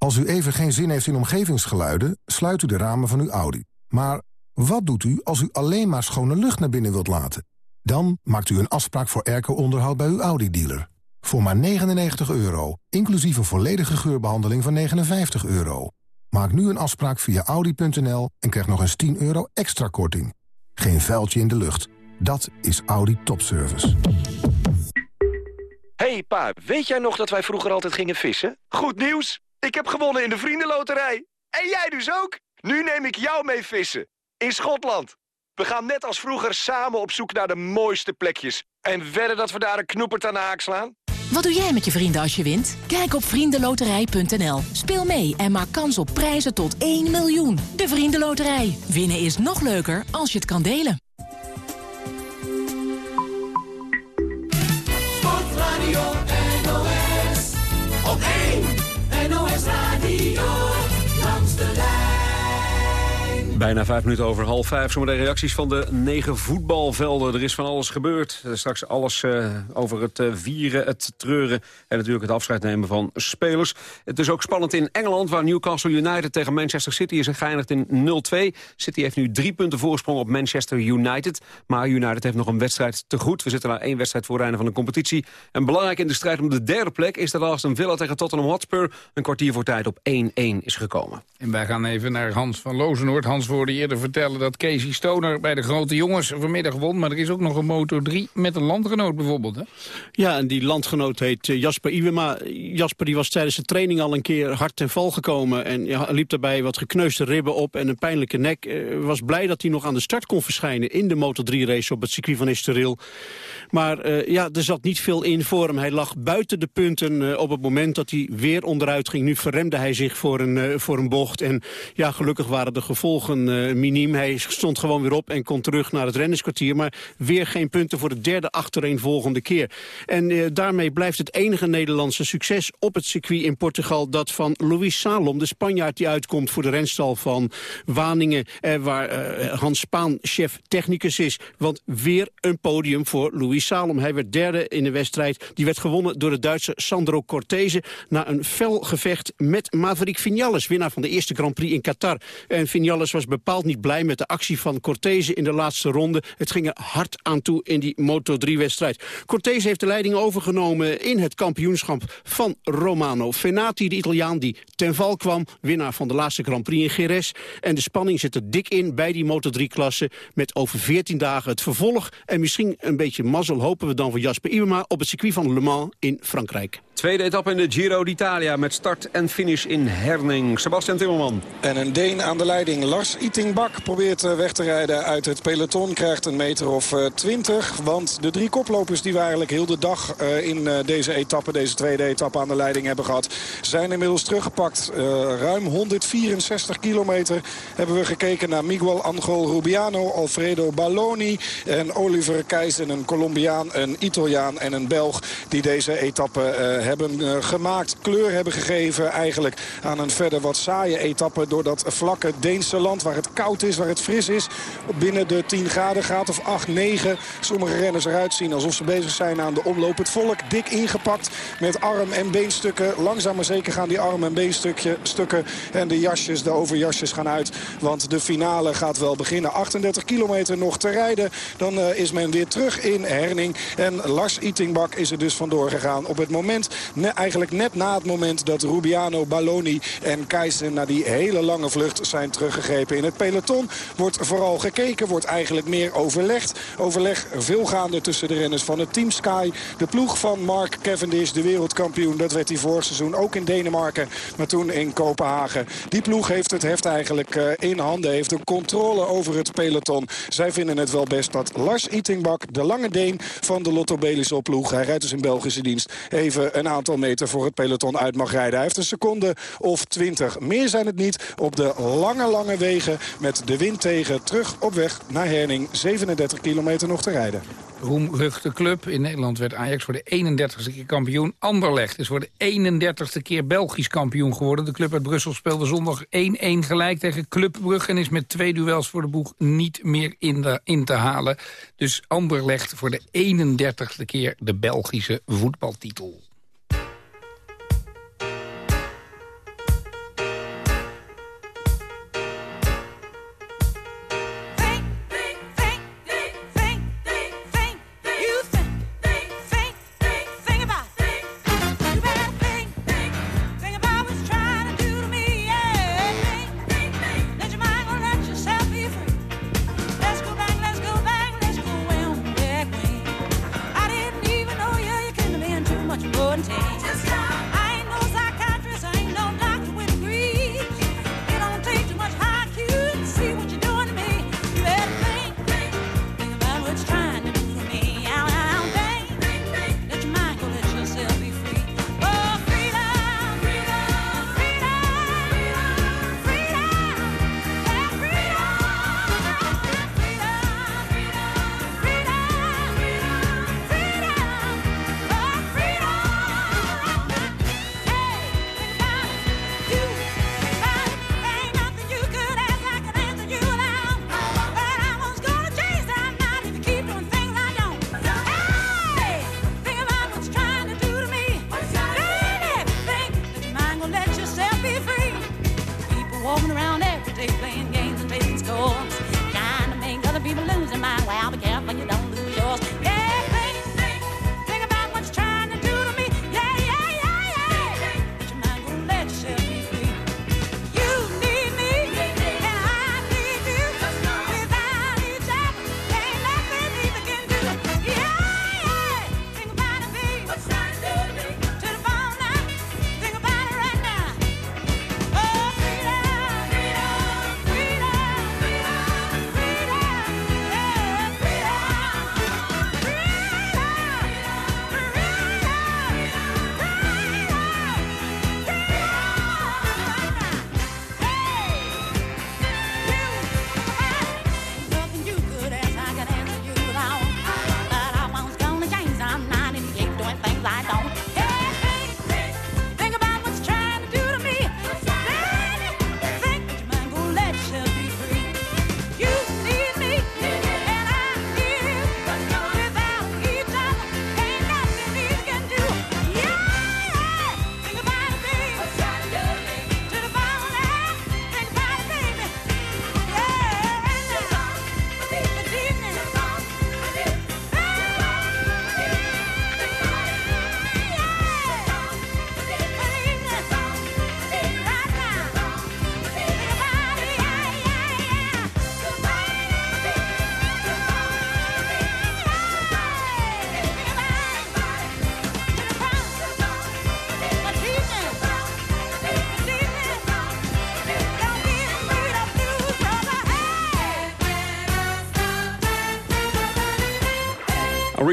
Als u even geen zin heeft in omgevingsgeluiden... sluit u de ramen van uw Audi. Maar wat doet u als u alleen maar schone lucht naar binnen wilt laten? Dan maakt u een afspraak voor airco-onderhoud bij uw Audi-dealer. Voor maar 99 euro, inclusief een volledige geurbehandeling van 59 euro. Maak nu een afspraak via Audi.nl en krijg nog eens 10 euro extra korting. Geen vuiltje in de lucht. Dat is Audi Topservice. hey pa, weet jij nog dat wij vroeger altijd gingen vissen? Goed nieuws! Ik heb gewonnen in de Vriendenloterij. En jij dus ook? Nu neem ik jou mee vissen. In Schotland. We gaan net als vroeger samen op zoek naar de mooiste plekjes. En wedden dat we daar een knoepert aan de haak slaan? Wat doe jij met je vrienden als je wint? Kijk op vriendenloterij.nl. Speel mee en maak kans op prijzen tot 1 miljoen. De Vriendenloterij. Winnen is nog leuker als je het kan delen. Bijna vijf minuten over half vijf. Zometeen reacties van de negen voetbalvelden. Er is van alles gebeurd. Is straks alles uh, over het uh, vieren, het treuren... en natuurlijk het afscheid nemen van spelers. Het is ook spannend in Engeland... waar Newcastle United tegen Manchester City is geëindigd in 0-2. City heeft nu drie punten voorsprong op Manchester United. Maar United heeft nog een wedstrijd te goed. We zitten naar één wedstrijd voor het einde van de competitie. En belangrijk in de strijd om de derde plek... is dat Aston Villa tegen Tottenham Hotspur... een kwartier voor tijd op 1-1 is gekomen. En wij gaan even naar Hans van Lozenoord. Hans hoorde eerder vertellen dat Casey Stoner bij de grote jongens vanmiddag won. Maar er is ook nog een Moto 3 met een landgenoot bijvoorbeeld. Hè? Ja, en die landgenoot heet eh, Jasper Iwema. Jasper die was tijdens de training al een keer hard ten val gekomen. En liep daarbij wat gekneusde ribben op en een pijnlijke nek. Uh, was blij dat hij nog aan de start kon verschijnen in de Moto 3 race op het circuit van Estoril. Maar uh, ja, er zat niet veel in voor hem. Hij lag buiten de punten uh, op het moment dat hij weer onderuit ging. Nu verremde hij zich voor een, uh, voor een bocht. En ja, gelukkig waren de gevolgen miniem. Hij stond gewoon weer op en kon terug naar het rennerskwartier. Maar weer geen punten voor de derde achtereenvolgende keer. En daarmee blijft het enige Nederlandse succes op het circuit in Portugal... dat van Luis Salom, de Spanjaard die uitkomt voor de renstal van Waningen... waar Hans Spaan chef technicus is. Want weer een podium voor Luis Salom. Hij werd derde in de wedstrijd. Die werd gewonnen door de Duitse Sandro Cortese... na een fel gevecht met Maverick Vinales, winnaar van de eerste Grand Prix in Qatar. En Vinales was bepaald niet blij met de actie van Cortese in de laatste ronde. Het ging er hard aan toe in die Moto3-wedstrijd. Cortese heeft de leiding overgenomen in het kampioenschap van Romano Fenati, de Italiaan die ten val kwam. Winnaar van de laatste Grand Prix in Jerez. En de spanning zit er dik in bij die Moto3-klasse... met over 14 dagen het vervolg en misschien een beetje mazzel hopen we dan voor Jasper Iwema op het circuit van Le Mans in Frankrijk. Tweede etappe in de Giro d'Italia met start en finish in Herning. Sebastian Timmerman. En een Deen aan de leiding. Lars Itingbak probeert eh, weg te rijden uit het peloton. Krijgt een meter of uh, 20. Want de drie koplopers die we eigenlijk heel de dag uh, in deze etappe, deze tweede etappe aan de leiding hebben gehad, zijn inmiddels teruggepakt. ruim 164 kilometer hebben we gekeken naar Miguel Angel Rubiano, Alfredo Balloni en Oliver Keijs. Een Colombiaan, een Italiaan en een Belg die deze etappe hebben hebben uh, gemaakt. Kleur hebben gegeven eigenlijk aan een verder wat saaie etappe. Door dat vlakke Deense land waar het koud is, waar het fris is. Binnen de 10 graden gaat of 8, 9. Sommige renners eruit zien alsof ze bezig zijn aan de omloop. Het volk dik ingepakt met arm- en beenstukken. Langzaam maar zeker gaan die arm- en beenstukken en de jasjes, de overjasjes gaan uit. Want de finale gaat wel beginnen. 38 kilometer nog te rijden. Dan uh, is men weer terug in En Lars Itingbak is er dus vandoor gegaan op het moment eigenlijk net na het moment dat Rubiano, Balloni en Keijsen... naar die hele lange vlucht zijn teruggegrepen in het peloton. Wordt vooral gekeken, wordt eigenlijk meer overlegd. Overleg veelgaande tussen de renners van het Team Sky. De ploeg van Mark Cavendish, de wereldkampioen. Dat werd hij vorig seizoen ook in Denemarken, maar toen in Kopenhagen. Die ploeg heeft het heft eigenlijk uh, in handen. Heeft een controle over het peloton. Zij vinden het wel best dat Lars Itingbak, de lange Deen van de Lotto Belisol ploeg... hij rijdt dus in Belgische dienst, even een aantal meter voor het peloton uit mag rijden. Hij heeft een seconde of 20. Meer zijn het niet op de lange, lange wegen met de wind tegen. Terug op weg naar Herning. 37 kilometer nog te rijden. Roemruchte club. In Nederland werd Ajax voor de 31ste keer kampioen. Anderlecht is voor de 31ste keer Belgisch kampioen geworden. De club uit Brussel speelde zondag 1-1 gelijk tegen Club Brugge... en is met twee duels voor de boeg niet meer in, de, in te halen. Dus Anderlecht voor de 31ste keer de Belgische voetbaltitel.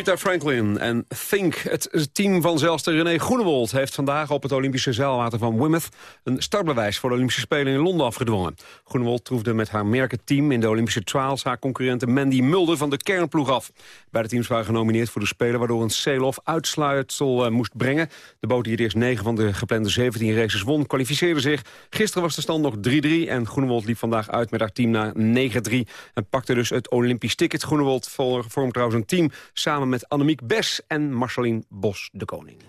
Rita Franklin en Think. Het team van zelfs René Groenewold heeft vandaag op het Olympische zeilwater van Weymouth een startbewijs voor de Olympische Spelen in Londen afgedwongen. Groenewold troefde met haar merkenteam in de Olympische trials haar concurrente Mandy Mulder van de kernploeg af. Beide teams waren genomineerd voor de Spelen waardoor een sail-off uitsluitsel uh, moest brengen. De boot die het eerst 9 van de geplande 17 races won kwalificeerde zich. Gisteren was de stand nog 3-3 en Groenewold liep vandaag uit met haar team naar 9-3 en pakte dus het Olympisch ticket. Groenewold vormt trouwens een team samen met Annemiek Bes en Marceline Bos de Koning.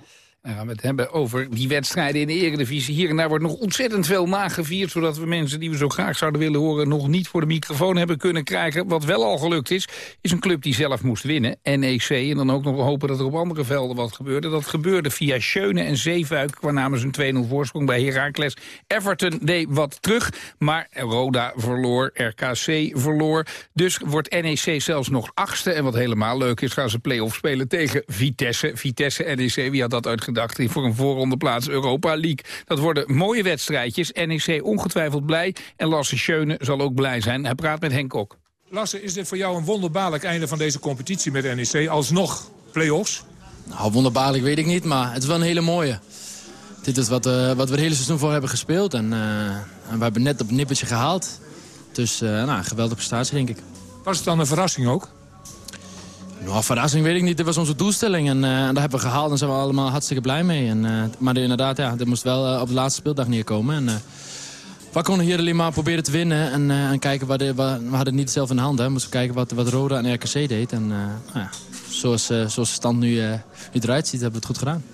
Gaan we het hebben over die wedstrijden in de Eredivisie. Hier en daar wordt nog ontzettend veel nagevierd... zodat we mensen die we zo graag zouden willen horen... nog niet voor de microfoon hebben kunnen krijgen. Wat wel al gelukt is, is een club die zelf moest winnen. NEC. En dan ook nog hopen dat er op andere velden wat gebeurde. Dat gebeurde via Schöne en Zeefuik. Qua namens een 2-0 voorsprong bij Heracles. Everton deed wat terug, maar Roda verloor. RKC verloor. Dus wordt NEC zelfs nog achtste. En wat helemaal leuk is, gaan ze play-off spelen tegen Vitesse. Vitesse NEC, wie had dat uitgedaan? Voor een voorrondeplaats Europa League. Dat worden mooie wedstrijdjes. NEC ongetwijfeld blij en Lasse Schöne zal ook blij zijn. Hij praat met Henk Kok. Lasse, is dit voor jou een wonderbaarlijk einde van deze competitie met NEC? Alsnog play-offs? Nou, wonderbaarlijk weet ik niet, maar het is wel een hele mooie. Dit is wat, uh, wat we het hele seizoen voor hebben gespeeld. En, uh, en we hebben net op nippertje gehaald. Dus uh, nou, geweldige prestatie, denk ik. Was het dan een verrassing ook? Nou, verrassing weet ik niet. Dit was onze doelstelling. En, uh, dat hebben we gehaald en zijn we allemaal hartstikke blij mee. En, uh, maar inderdaad, ja, dit moest wel uh, op de laatste speeldag neerkomen. En, we konden hier alleen maar proberen te winnen. En, en kijken wat, we hadden het niet zelf in de hand. We moesten kijken wat, wat Roda en RKC deed. En nou ja, zoals, zoals de stand nu, nu eruit ziet, hebben we het goed gedaan.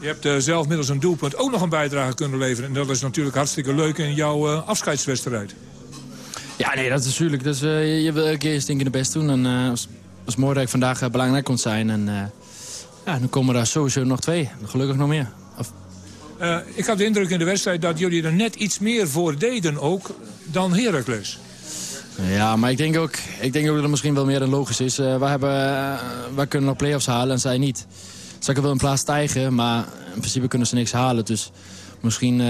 Je hebt zelf middels een doelpunt ook nog een bijdrage kunnen leveren. En dat is natuurlijk hartstikke leuk in jouw afscheidswedstrijd. Ja, nee, dat is natuurlijk. Dus, je wil elke keer stinkende best doen. En, dat ik vandaag uh, belangrijk kon zijn. En uh, ja, nu komen er sowieso nog twee. Gelukkig nog meer. Of... Uh, ik had de indruk in de wedstrijd dat jullie er net iets meer voor deden ook dan Heracles. Ja, maar ik denk ook, ik denk ook dat het misschien wel meer dan logisch is. Uh, wij, hebben, uh, wij kunnen nog play-offs halen en zij niet. Zij kunnen wel een plaats stijgen, maar in principe kunnen ze niks halen. Dus misschien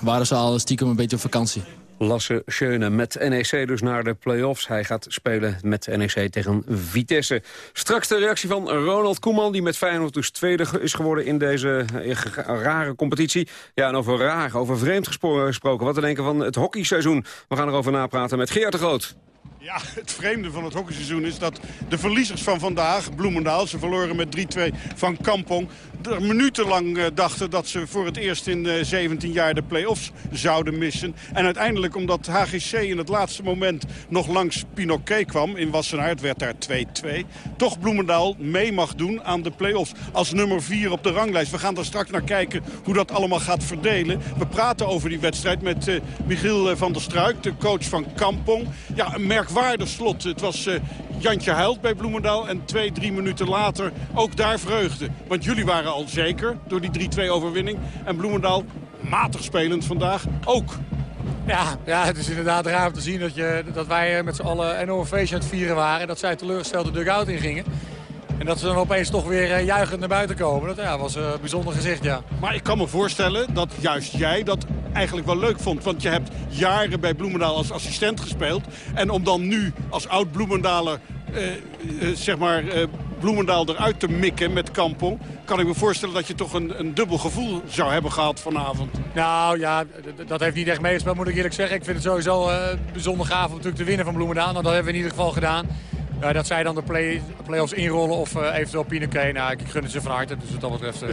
waren ze al stiekem een beetje op vakantie. Lasse Schöne met NEC dus naar de play-offs. Hij gaat spelen met NEC tegen Vitesse. Straks de reactie van Ronald Koeman... die met Feyenoord dus tweede is geworden in deze rare competitie. Ja, en over raar, over vreemd gesproken. Wat te denken van het hockeyseizoen? We gaan erover napraten met Geert de Groot. Ja, het vreemde van het hockeyseizoen is dat de verliezers van vandaag, Bloemendaal... ze verloren met 3-2 van Kampong... minutenlang dachten dat ze voor het eerst in 17 jaar de play-offs zouden missen. En uiteindelijk, omdat HGC in het laatste moment nog langs Pinoquet kwam in Wassenaar... werd daar 2-2, toch Bloemendaal mee mag doen aan de play-offs als nummer 4 op de ranglijst. We gaan daar straks naar kijken hoe dat allemaal gaat verdelen. We praten over die wedstrijd met uh, Michiel van der Struik, de coach van Kampong. Ja, een merkwaardig slot. Het was Jantje Huilt bij Bloemendaal en twee, drie minuten later ook daar vreugde. Want jullie waren al zeker door die 3-2 overwinning. En Bloemendaal, matig spelend vandaag, ook. Ja, ja, het is inderdaad raar om te zien dat, je, dat wij met z'n allen enorm feestje aan het vieren waren. En dat zij teleurgesteld de dugout ingingen. En dat ze dan opeens toch weer juichend naar buiten komen. Dat ja, was een bijzonder gezicht, ja. Maar ik kan me voorstellen dat juist jij dat eigenlijk wel leuk vond. Want je hebt jaren bij Bloemendaal als assistent gespeeld. En om dan nu als oud Bloemendaler, eh, eh, zeg maar, eh, Bloemendaal eruit te mikken met Kampong... kan ik me voorstellen dat je toch een, een dubbel gevoel zou hebben gehad vanavond. Nou ja, dat heeft niet echt meegespeeld, moet ik eerlijk zeggen. Ik vind het sowieso uh, bijzonder gaaf om natuurlijk te winnen van Bloemendaal. Nou, dat hebben we in ieder geval gedaan. Uh, dat zij dan de play, play-offs inrollen of uh, eventueel Pinoquet. Nou, ik gun het ze van harte. Dus wat dat betreft uh,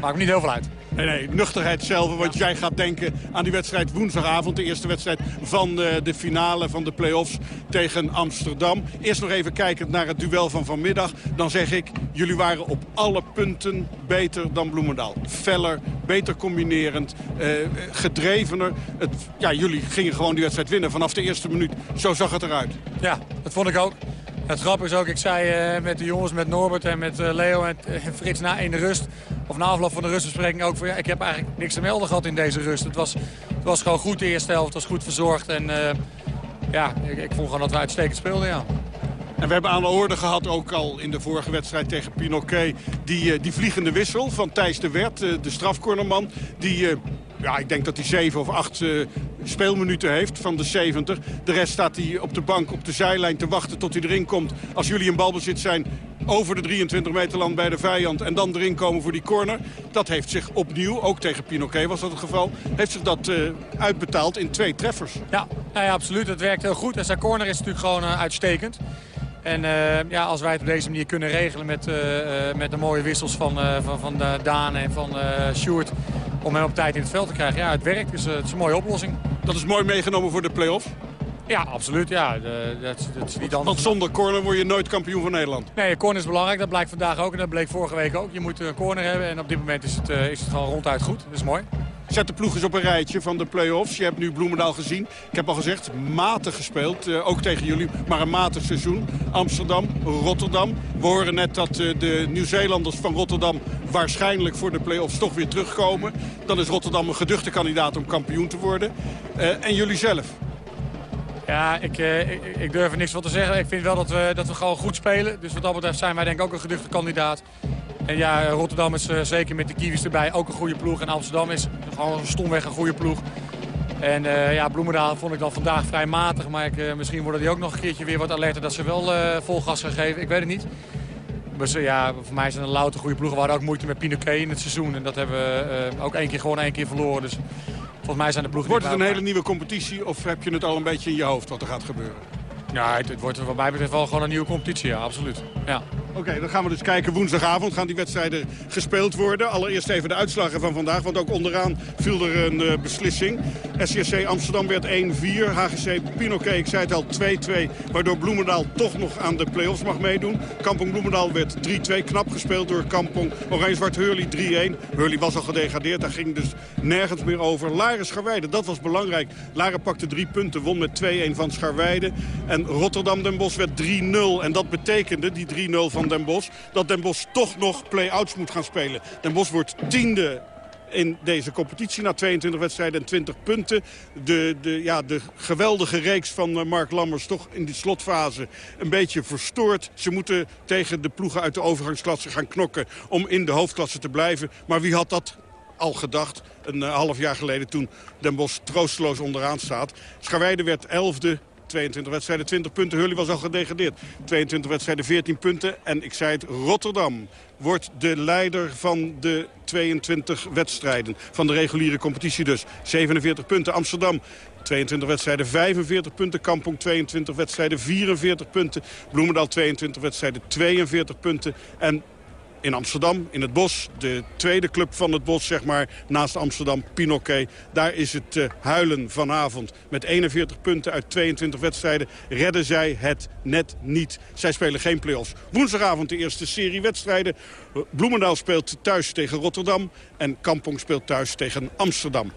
maakt me niet heel veel uit. Nee, nee, nuchterheid zelf. Want jij gaat denken aan die wedstrijd woensdagavond. De eerste wedstrijd van de finale van de play-offs tegen Amsterdam. Eerst nog even kijkend naar het duel van vanmiddag. Dan zeg ik, jullie waren op alle punten beter dan Bloemendaal. Feller, beter combinerend, gedrevener. Het, ja, jullie gingen gewoon die wedstrijd winnen vanaf de eerste minuut. Zo zag het eruit. Ja, dat vond ik ook. Het grappige is ook, ik zei uh, met de jongens, met Norbert en met uh, Leo en, en, Frits na in de rust... of na afloop van de rustbespreking ook. Ja, ik heb eigenlijk niks te melden gehad in deze rust. Het was, het was gewoon goed de eerste helft, het was goed verzorgd. En ja, ik, ik vond gewoon dat we uitstekend speelden, ja. En we hebben aan de orde gehad, ook al in de vorige wedstrijd tegen Pinoquet... die, die vliegende wissel van Thijs de Wert, de strafcornerman... die ja, ik denk dat hij zeven of acht uh, speelminuten heeft van de 70. De rest staat hij op de bank op de zijlijn te wachten tot hij erin komt. Als jullie in balbezit zijn over de 23 meter land bij de vijand en dan erin komen voor die corner. Dat heeft zich opnieuw, ook tegen Pinoquet was dat het geval, heeft zich dat uh, uitbetaald in twee treffers. Ja, nou ja, absoluut. Het werkt heel goed en zijn corner is natuurlijk gewoon uh, uitstekend. En ja, als wij het op deze manier kunnen regelen met, met de mooie wissels van, van, van Daan en van Sjoerd... om hem op tijd in het veld te krijgen, ja, het werkt. Dus het is een mooie oplossing. Dat is mooi meegenomen voor de play-off? Ja, absoluut. Ja. De, dat, dat is niet anders. Want zonder corner word je nooit kampioen van Nederland. Nee, corner is belangrijk. Dat blijkt vandaag ook en dat bleek vorige week ook. Je moet een corner hebben en op dit moment is het, is het gewoon ronduit goed. Dat is mooi. Zet de ploeg eens op een rijtje van de play-offs. Je hebt nu Bloemendaal gezien. Ik heb al gezegd, matig gespeeld. Uh, ook tegen jullie, maar een matig seizoen. Amsterdam, Rotterdam. We horen net dat uh, de Nieuw-Zeelanders van Rotterdam... waarschijnlijk voor de play-offs toch weer terugkomen. Dan is Rotterdam een geduchte kandidaat om kampioen te worden. Uh, en jullie zelf? Ja, ik, ik, ik, durf er niks van te zeggen. Ik vind wel dat we, dat we gewoon goed spelen. Dus wat dat betreft zijn wij denk ik ook een geduchte kandidaat. En ja, Rotterdam is uh, zeker met de Kiwis erbij ook een goede ploeg. En Amsterdam is gewoon stomweg een goede ploeg. En uh, ja, Bloemendaal vond ik dan vandaag vrij matig. Maar ik, uh, misschien worden die ook nog een keertje weer wat alerter dat ze wel vol gas gaan geven. Ik weet het niet. Dus ja, voor mij zijn een louter goede ploegen. We hadden ook moeite met Pinoquet in het seizoen. En dat hebben we ook één keer gewoon één keer verloren. Dus volgens mij zijn de ploegen... Wordt het een hele nieuwe competitie of heb je het al een beetje in je hoofd wat er gaat gebeuren? Ja, het, wordt wat mij betreft wel gewoon een nieuwe competitie, ja, absoluut. Ja. Oké, dan gaan we dus kijken. Woensdagavond gaan die wedstrijden gespeeld worden. Allereerst even de uitslagen van vandaag, want ook onderaan viel er een uh, beslissing. SCSC Amsterdam werd 1-4, HGC Pinoquet, ik zei het al, 2-2. Waardoor Bloemendaal toch nog aan de play-offs mag meedoen. Kampong Bloemendaal werd 3-2, knap gespeeld door Kampong. Oranje-Zwart Hurley 3-1. Hurley was al gedegradeerd, daar ging dus nergens meer over. Laren Scharweide, dat was belangrijk. Laren pakte drie punten, won met 2-1 van Scharweide. En Rotterdam-Den Bosch werd 3-0. En dat betekende, die 3-0 van Den Bosch... dat Den Bosch toch nog play-outs moet gaan spelen. Den Bosch wordt tiende in deze competitie na 22 wedstrijden en 20 punten. De, de, ja, de geweldige reeks van eh, Mark Lammers toch in die slotfase een beetje verstoord. Ze moeten tegen de ploegen uit de overgangsklasse gaan knokken om in de hoofdklasse te blijven. Maar wie had dat al gedacht een uh, half jaar geleden toen Den Bosch troosteloos onderaan staat. Scharweide werd 11e, 22 wedstrijden, 20 punten. Hurley was al gedegradeerd. 22 wedstrijden, 14 punten. En ik zei het, Rotterdam wordt de leider van de 22 wedstrijden. Van de reguliere competitie dus. 47 punten. Amsterdam 22 wedstrijden, 45 punten. Kampong 22 wedstrijden, 44 punten. Bloemendaal 22 wedstrijden, 42 punten. En in Amsterdam, in het Bos. De tweede club van het Bos, zeg maar, naast Amsterdam, Pinoquet. Daar is het uh, huilen vanavond. Met 41 punten uit 22 wedstrijden redden zij het net niet. Zij spelen geen play-offs. Woensdagavond de eerste serie wedstrijden. Bloemendaal speelt thuis tegen Rotterdam. En Kampong speelt thuis tegen Amsterdam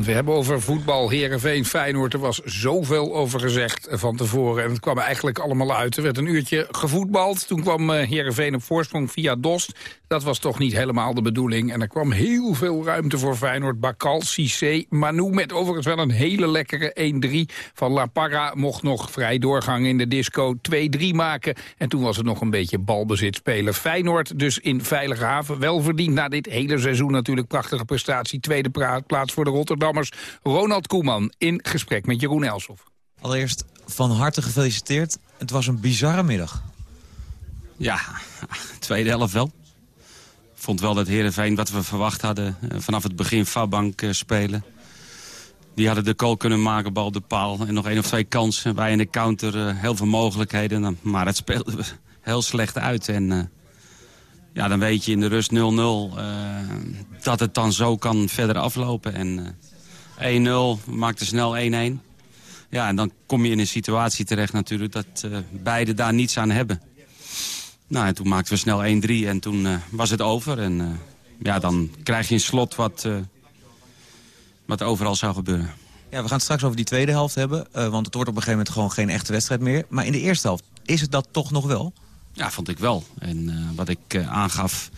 weer hebben over voetbal. Herenveen, Feyenoord. Er was zoveel over gezegd van tevoren. En het kwam eigenlijk allemaal uit. Er werd een uurtje gevoetbald. Toen kwam Herenveen eh, op voorsprong via Dost. Dat was toch niet helemaal de bedoeling. En er kwam heel veel ruimte voor Feyenoord. Bakal, Cissé, Manu met overigens wel een hele lekkere 1-3. Van La Parra mocht nog vrij doorgang in de disco 2-3 maken. En toen was het nog een beetje balbezit spelen. Feyenoord dus in veilige haven. Wel verdiend na dit hele seizoen natuurlijk prachtige prestatie. Tweede plaats voor de Rotterdammers. Ronald Koeman in gesprek met Jeroen Elsof. Allereerst van harte gefeliciteerd. Het was een bizarre middag. Ja, tweede helft wel vond wel dat Heerenveen, wat we verwacht hadden... Eh, vanaf het begin Fabank eh, spelen. Die hadden de goal kunnen maken, bal de paal. En nog één of twee kansen. Wij in de counter eh, heel veel mogelijkheden. Maar het speelde heel slecht uit. En ja, dan weet je in de rust 0-0 dat het dan zo kan verder aflopen. En 1-0 maakte snel 1-1. Ja, en dan kom je in een situatie terecht natuurlijk dat beide daar niets aan hebben. Nou, en toen maakten we snel 1-3 en toen uh, was het over. En uh, ja, dan krijg je een slot wat, wat overal zou gebeuren. Ja, we gaan het straks over die tweede helft hebben. want het wordt op een gegeven moment gewoon geen echte wedstrijd meer. Maar in de eerste helft, is het dat toch nog wel? Ja, vond ik wel. En wat ik aangaf,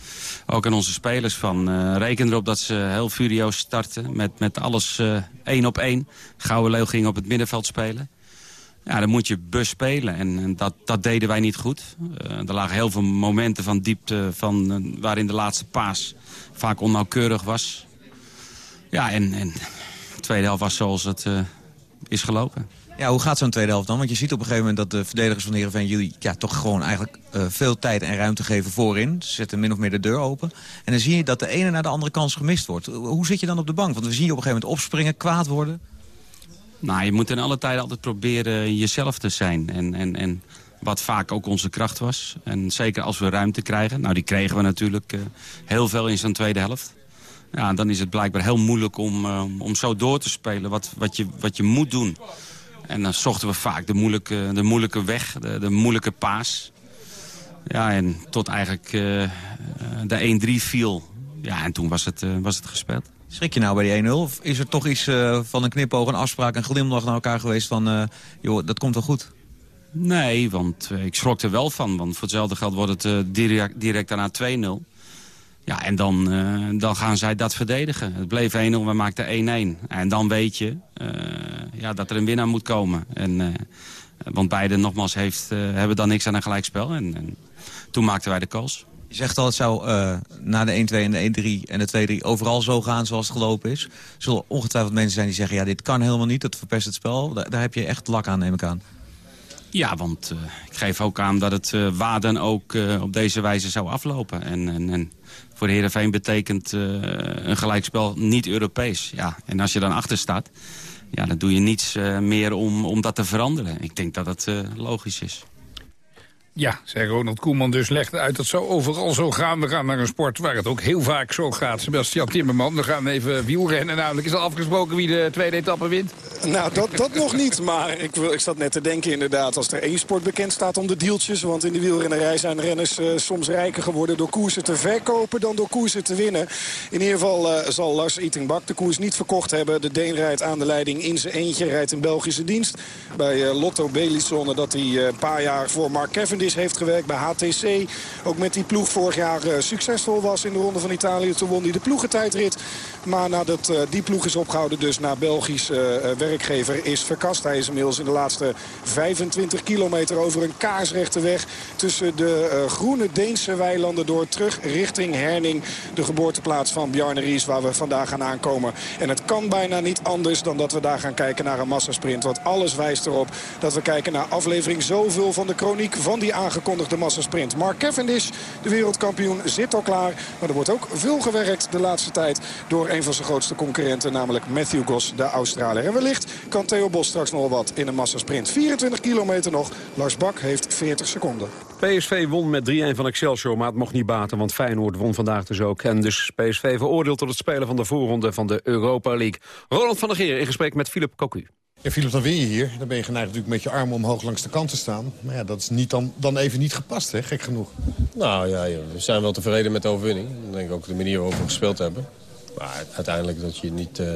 ook aan onze spelers, van reken erop dat ze heel furieus starten. Met, met alles één op één. Gouden Leeuw ging op het middenveld spelen. Ja, dan moet je bus spelen. En, en dat, dat deden wij niet goed. Uh, er lagen heel veel momenten van diepte van, uh, waarin de laatste paas vaak onnauwkeurig was. Ja, en, en tweede helft was zoals het eh, is gelopen. Ja, hoe gaat zo'n tweede helft dan? Want je ziet op een gegeven moment dat de verdedigers van Heerenveen... jullie ja, toch gewoon eigenlijk uh, veel tijd en ruimte geven voorin. Ze zetten min of meer de deur open. En dan zie je dat de ene naar de andere kans gemist wordt. Hoe zit je dan op de bank? Want we zien je op een gegeven moment opspringen, kwaad worden. Nou, je moet in alle tijden altijd proberen jezelf te zijn. En, en, en wat vaak ook onze kracht was. En zeker als we ruimte krijgen. Nou, die kregen we natuurlijk uh, heel veel in zo'n tweede helft. Ja, dan is het blijkbaar heel moeilijk om, uh, om zo door te spelen wat, wat, je, wat je moet doen. En dan zochten we vaak de moeilijke, de moeilijke weg, de, de moeilijke paas. Ja, en tot eigenlijk uh, de 1-3 viel. Ja, en toen was het, uh, was het gespeeld. Schrik je nou bij die 1-0? Of is er toch iets uh, van een knipoog, een afspraak, een glimlach naar elkaar geweest van... Joh, dat komt wel goed? Nee, want ik schrok er wel van. Want voor hetzelfde geld wordt het direct, direct daarna 2-0. Ja, en dan, uh, dan gaan zij dat verdedigen. Het bleef 1-0, we maakten 1-1. En dan weet je uh, ja, dat er een winnaar moet komen. En, uh, want beide nogmaals heeft, hebben dan niks aan een gelijkspel. En, en toen maakten wij de calls. Je zegt al, het zou na de 1-2 en de 1-3 en de 2-3 overal zo gaan zoals het gelopen is. Er zullen ongetwijfeld mensen zijn die zeggen, ja, dit kan helemaal niet. Dat verpest het spel. Daar, daar heb je echt lak aan, neem ik aan. Ja, want uh, ik geef ook aan dat het uh, waar dan ook uh, op deze wijze zou aflopen. En, en, en voor Heerenveen betekent een gelijkspel niet Europees. Ja, en als je dan achter staat, ja, dan doe je niets meer om, om dat te veranderen. Ik denk dat het logisch is. Ja, zei Ronald Koeman dus legt uit dat zo overal zo gaan. We gaan naar een sport waar het ook heel vaak zo gaat. Sebastian Timmerman, we gaan even wielrennen. Namelijk is al afgesproken wie de tweede etappe wint? Nou, dat, dat nog niet. Maar ik, ik zat net te denken inderdaad. Als er één sport bekend staat om de deeltjes. Want in de wielrennerij zijn renners uh, soms rijker geworden door koersen te verkopen dan door koersen te winnen. In ieder geval uh, zal Lars Ittingbak de koers niet verkocht hebben. De Deen rijdt aan de leiding in zijn eentje. Rijdt in Belgische dienst bij uh, Lotto Belisson. Dat hij een paar jaar voor Mark Cavendish heeft gewerkt bij HTC. Ook met die ploeg vorig jaar uh, succesvol was in de Ronde van Italië. Toen won hij de ploegentijdrit. Maar nadat uh, die ploeg is opgehouden dus naar Belgisch uh, werkgever is verkast. Hij is inmiddels in de laatste 25 kilometer over een kaarsrechte weg... tussen de groene Deense weilanden door terug richting Herning. De geboorteplaats van Bjarne Ries waar we vandaag gaan aankomen. En het kan bijna niet anders dan dat we daar gaan kijken naar een massasprint. Want alles wijst erop dat we kijken naar aflevering zoveel van de chroniek van die aangekondigde massasprint. Mark Cavendish, de wereldkampioen, zit al klaar. Maar er wordt ook veel gewerkt de laatste tijd door een van zijn grootste concurrenten. Namelijk Matthew Goss, de Australiër. En wellicht kan Theo Bos straks nog wat in een massasprint. 24 kilometer nog. Lars Bak heeft 40 seconden. PSV won met 3-1 van Excelsior, maar het mocht niet baten, want Feyenoord won vandaag dus ook. En dus PSV veroordeeld tot het spelen van de voorronde van de Europa League. Roland van der Geer in gesprek met Philip Cocu. Ja, Philip, dan win je hier. Dan ben je geneigd natuurlijk met je armen omhoog langs de kant te staan. Maar ja, dat is niet dan, dan even niet gepast, hè? Gek genoeg. Nou ja, we zijn wel tevreden met de overwinning. Ik denk ook de manier waarop we gespeeld hebben. Maar uiteindelijk dat je niet uh,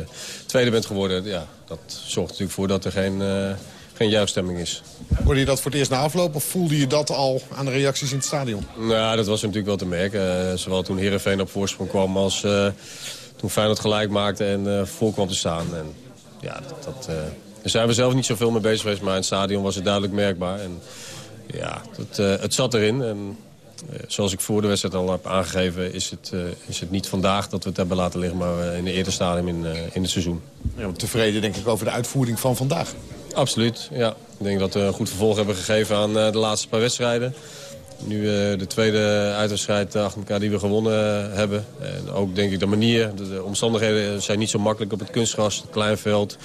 tweede bent geworden... Ja, dat zorgt natuurlijk voor dat er geen, uh, geen is. Hoorde je dat voor het eerst na afloop of voelde je dat al aan de reacties in het stadion? Nou, dat was natuurlijk wel te merken. Uh, zowel toen Heerenveen op voorsprong kwam als toen Feyenoord gelijk maakte en voor kwam te staan. En ja, dat... dat daar zijn we zelf niet zoveel mee bezig geweest, maar in het stadion was het duidelijk merkbaar. En ja, het, uh, het zat erin. En uh, zoals ik voor de wedstrijd al heb aangegeven, is het, uh, is het niet vandaag dat we het hebben laten liggen, maar in de eerste stadium in, in het seizoen. Ja, tevreden denk ik over de uitvoering van vandaag. Absoluut, ja. Ik denk dat we een goed vervolg hebben gegeven aan de laatste paar wedstrijden. Nu de tweede uitwedstrijd achter elkaar die we gewonnen hebben. En ook denk ik de manier, de, de omstandigheden zijn niet zo makkelijk op het kunstgras, het kleinveld.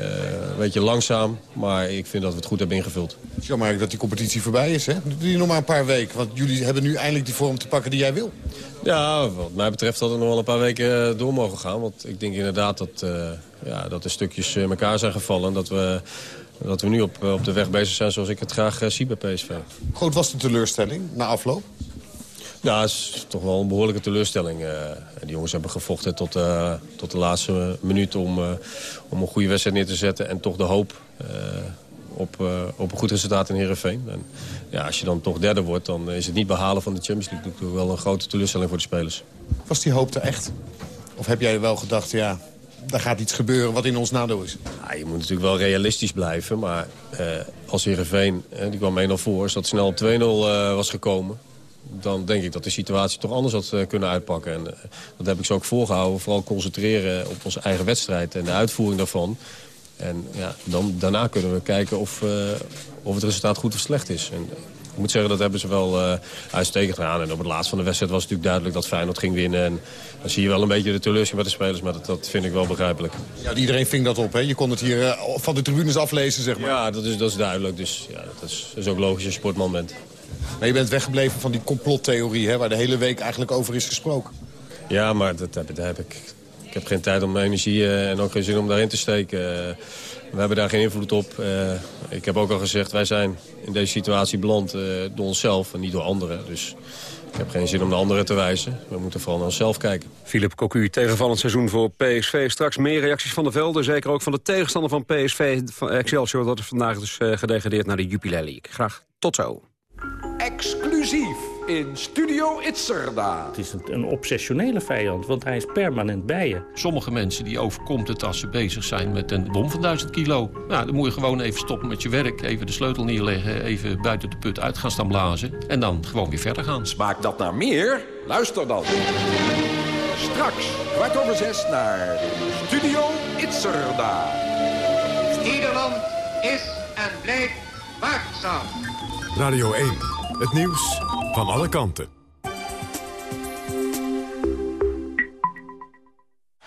Uh, een beetje langzaam, maar ik vind dat we het goed hebben ingevuld. Het is jammer dat die competitie voorbij is, hè? Doe je nog maar een paar weken, want jullie hebben nu eindelijk die vorm te pakken die jij wil. Ja, wat mij betreft had het nog wel een paar weken door mogen gaan. Want ik denk inderdaad dat, uh, ja, dat de stukjes in elkaar zijn gevallen. Dat we, dat we nu op, op de weg bezig zijn zoals ik het graag zie bij PSV. Groot was de teleurstelling na afloop? Ja, het is toch wel een behoorlijke teleurstelling. Uh, die jongens hebben gevochten tot, uh, tot de laatste minuut om, uh, om een goede wedstrijd neer te zetten. En toch de hoop op, op een goed resultaat in Heerenveen. En ja, als je dan toch derde wordt, dan is het niet behalen van de Champions League. natuurlijk wel een grote teleurstelling voor de spelers. Was die hoop er echt? Of heb jij wel gedacht, ja, daar gaat iets gebeuren wat in ons nadeel is? Ja, je moet natuurlijk wel realistisch blijven. Maar als Heerenveen, die kwam 1-0 voor, als dat snel op 2-0 was gekomen dan denk ik dat de situatie toch anders had eh, kunnen uitpakken. En eh, dat heb ik zo ook voorgehouden. Vooral concentreren op onze eigen wedstrijd en de uitvoering daarvan. En ja, dan, daarna kunnen we kijken of, uh, of het resultaat goed of slecht is. En, ik moet zeggen, dat hebben ze wel uh, uitstekend gedaan. En op het laatst van de wedstrijd was het natuurlijk duidelijk dat Feyenoord ging winnen. En dan zie je wel een beetje de teleurstelling bij de spelers. Maar dat, dat vind ik wel begrijpelijk. Ja, iedereen ving dat op, hè? Je kon het hier uh, van de tribunes aflezen, zeg maar. Ja, dat is, dat is duidelijk. Dus ja, dat is, dat is ook logisch als je sportman bent. Maar je bent weggebleven van die complottheorie, hè, waar de hele week eigenlijk over is gesproken. Ja, maar dat, dat, dat heb ik. Ik heb geen tijd om mijn energie uh, en ook geen zin om daarin te steken. Uh, we hebben daar geen invloed op. Uh, ik heb ook al gezegd, wij zijn in deze situatie beland door onszelf en niet door anderen. Dus ik heb geen zin om de anderen te wijzen. We moeten vooral naar onszelf kijken. Philip Cocu, tegenvallend seizoen voor PSV. Straks meer reacties van de velden. Zeker ook van de tegenstander van PSV, van Excelsior. Dat is vandaag dus gedegradeerd naar de Jupiler League. Graag tot zo. Exclusief in Studio Itzerda. Het is een, een, obsessionele vijand, want hij is permanent bij je. Sommige mensen die overkomt het als ze bezig zijn met een bom van 1000 kilo. Nou, dan moet je gewoon even stoppen met je werk, even de sleutel neerleggen... even buiten de put uit gaan staan blazen en dan gewoon weer verder gaan. Smaakt dat naar meer? Luister dan. Straks, kwart over zes, naar Studio Itzerda. Nederland is en blijft waakzaam. Radio 1, het nieuws van alle kanten.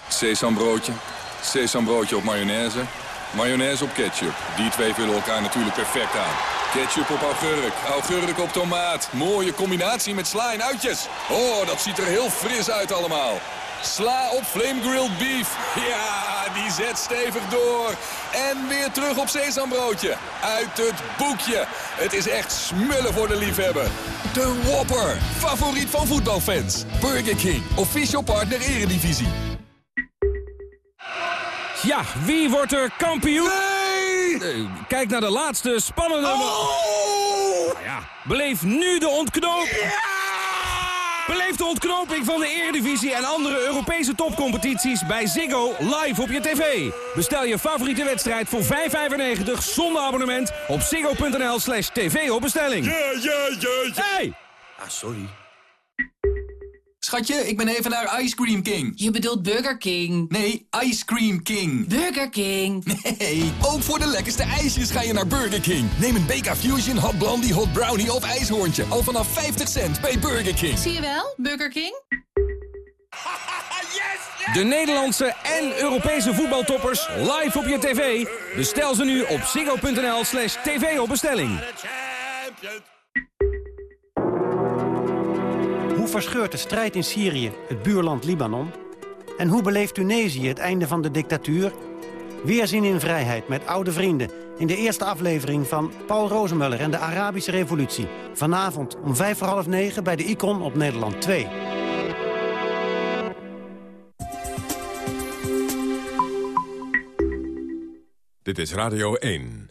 Sesambroodje, sesambroodje op mayonaise, mayonaise op ketchup. Die twee vullen elkaar natuurlijk perfect aan. Ketchup op augurk, augurk op tomaat. Mooie combinatie met sla en uitjes. Oh, dat ziet er heel fris uit allemaal. Sla op flame grilled beef. Ja, die zet stevig door. En weer terug op sesambroodje. Uit het boekje. Het is echt smullen voor de liefhebber. De Whopper. Favoriet van voetbalfans. Burger King. Official partner Eredivisie. Ja, wie wordt er kampioen? Nee! Kijk naar de laatste spannende... Oh! Ja, beleef nu de ontknoping. Ja! Beleef de ontknoping van de Eredivisie en andere Europese topcompetities bij Ziggo live op je tv. Bestel je favoriete wedstrijd voor 5,95 zonder abonnement op ziggo.nl slash tv op bestelling. Ja, ja, ja, ja. Hey! Ah, sorry. Schatje, ik ben even naar Ice Cream King. Je bedoelt Burger King. Nee, Ice Cream King. Burger King. Nee, ook voor de lekkerste ijsjes ga je naar Burger King. Neem een BK Fusion, Hot Blondie, Hot Brownie of IJshoorntje. Al vanaf 50 cent bij Burger King. Zie je wel, Burger King? De Nederlandse en Europese voetbaltoppers live op je tv. Bestel ze nu op ziggo.nl slash tv op bestelling. Hoe verscheurt de strijd in Syrië het buurland Libanon? En hoe beleeft Tunesië het einde van de dictatuur? Weerzien in vrijheid met oude vrienden... in de eerste aflevering van Paul Rozemuller en de Arabische Revolutie. Vanavond om vijf voor half negen bij de Icon op Nederland 2. Dit is Radio 1.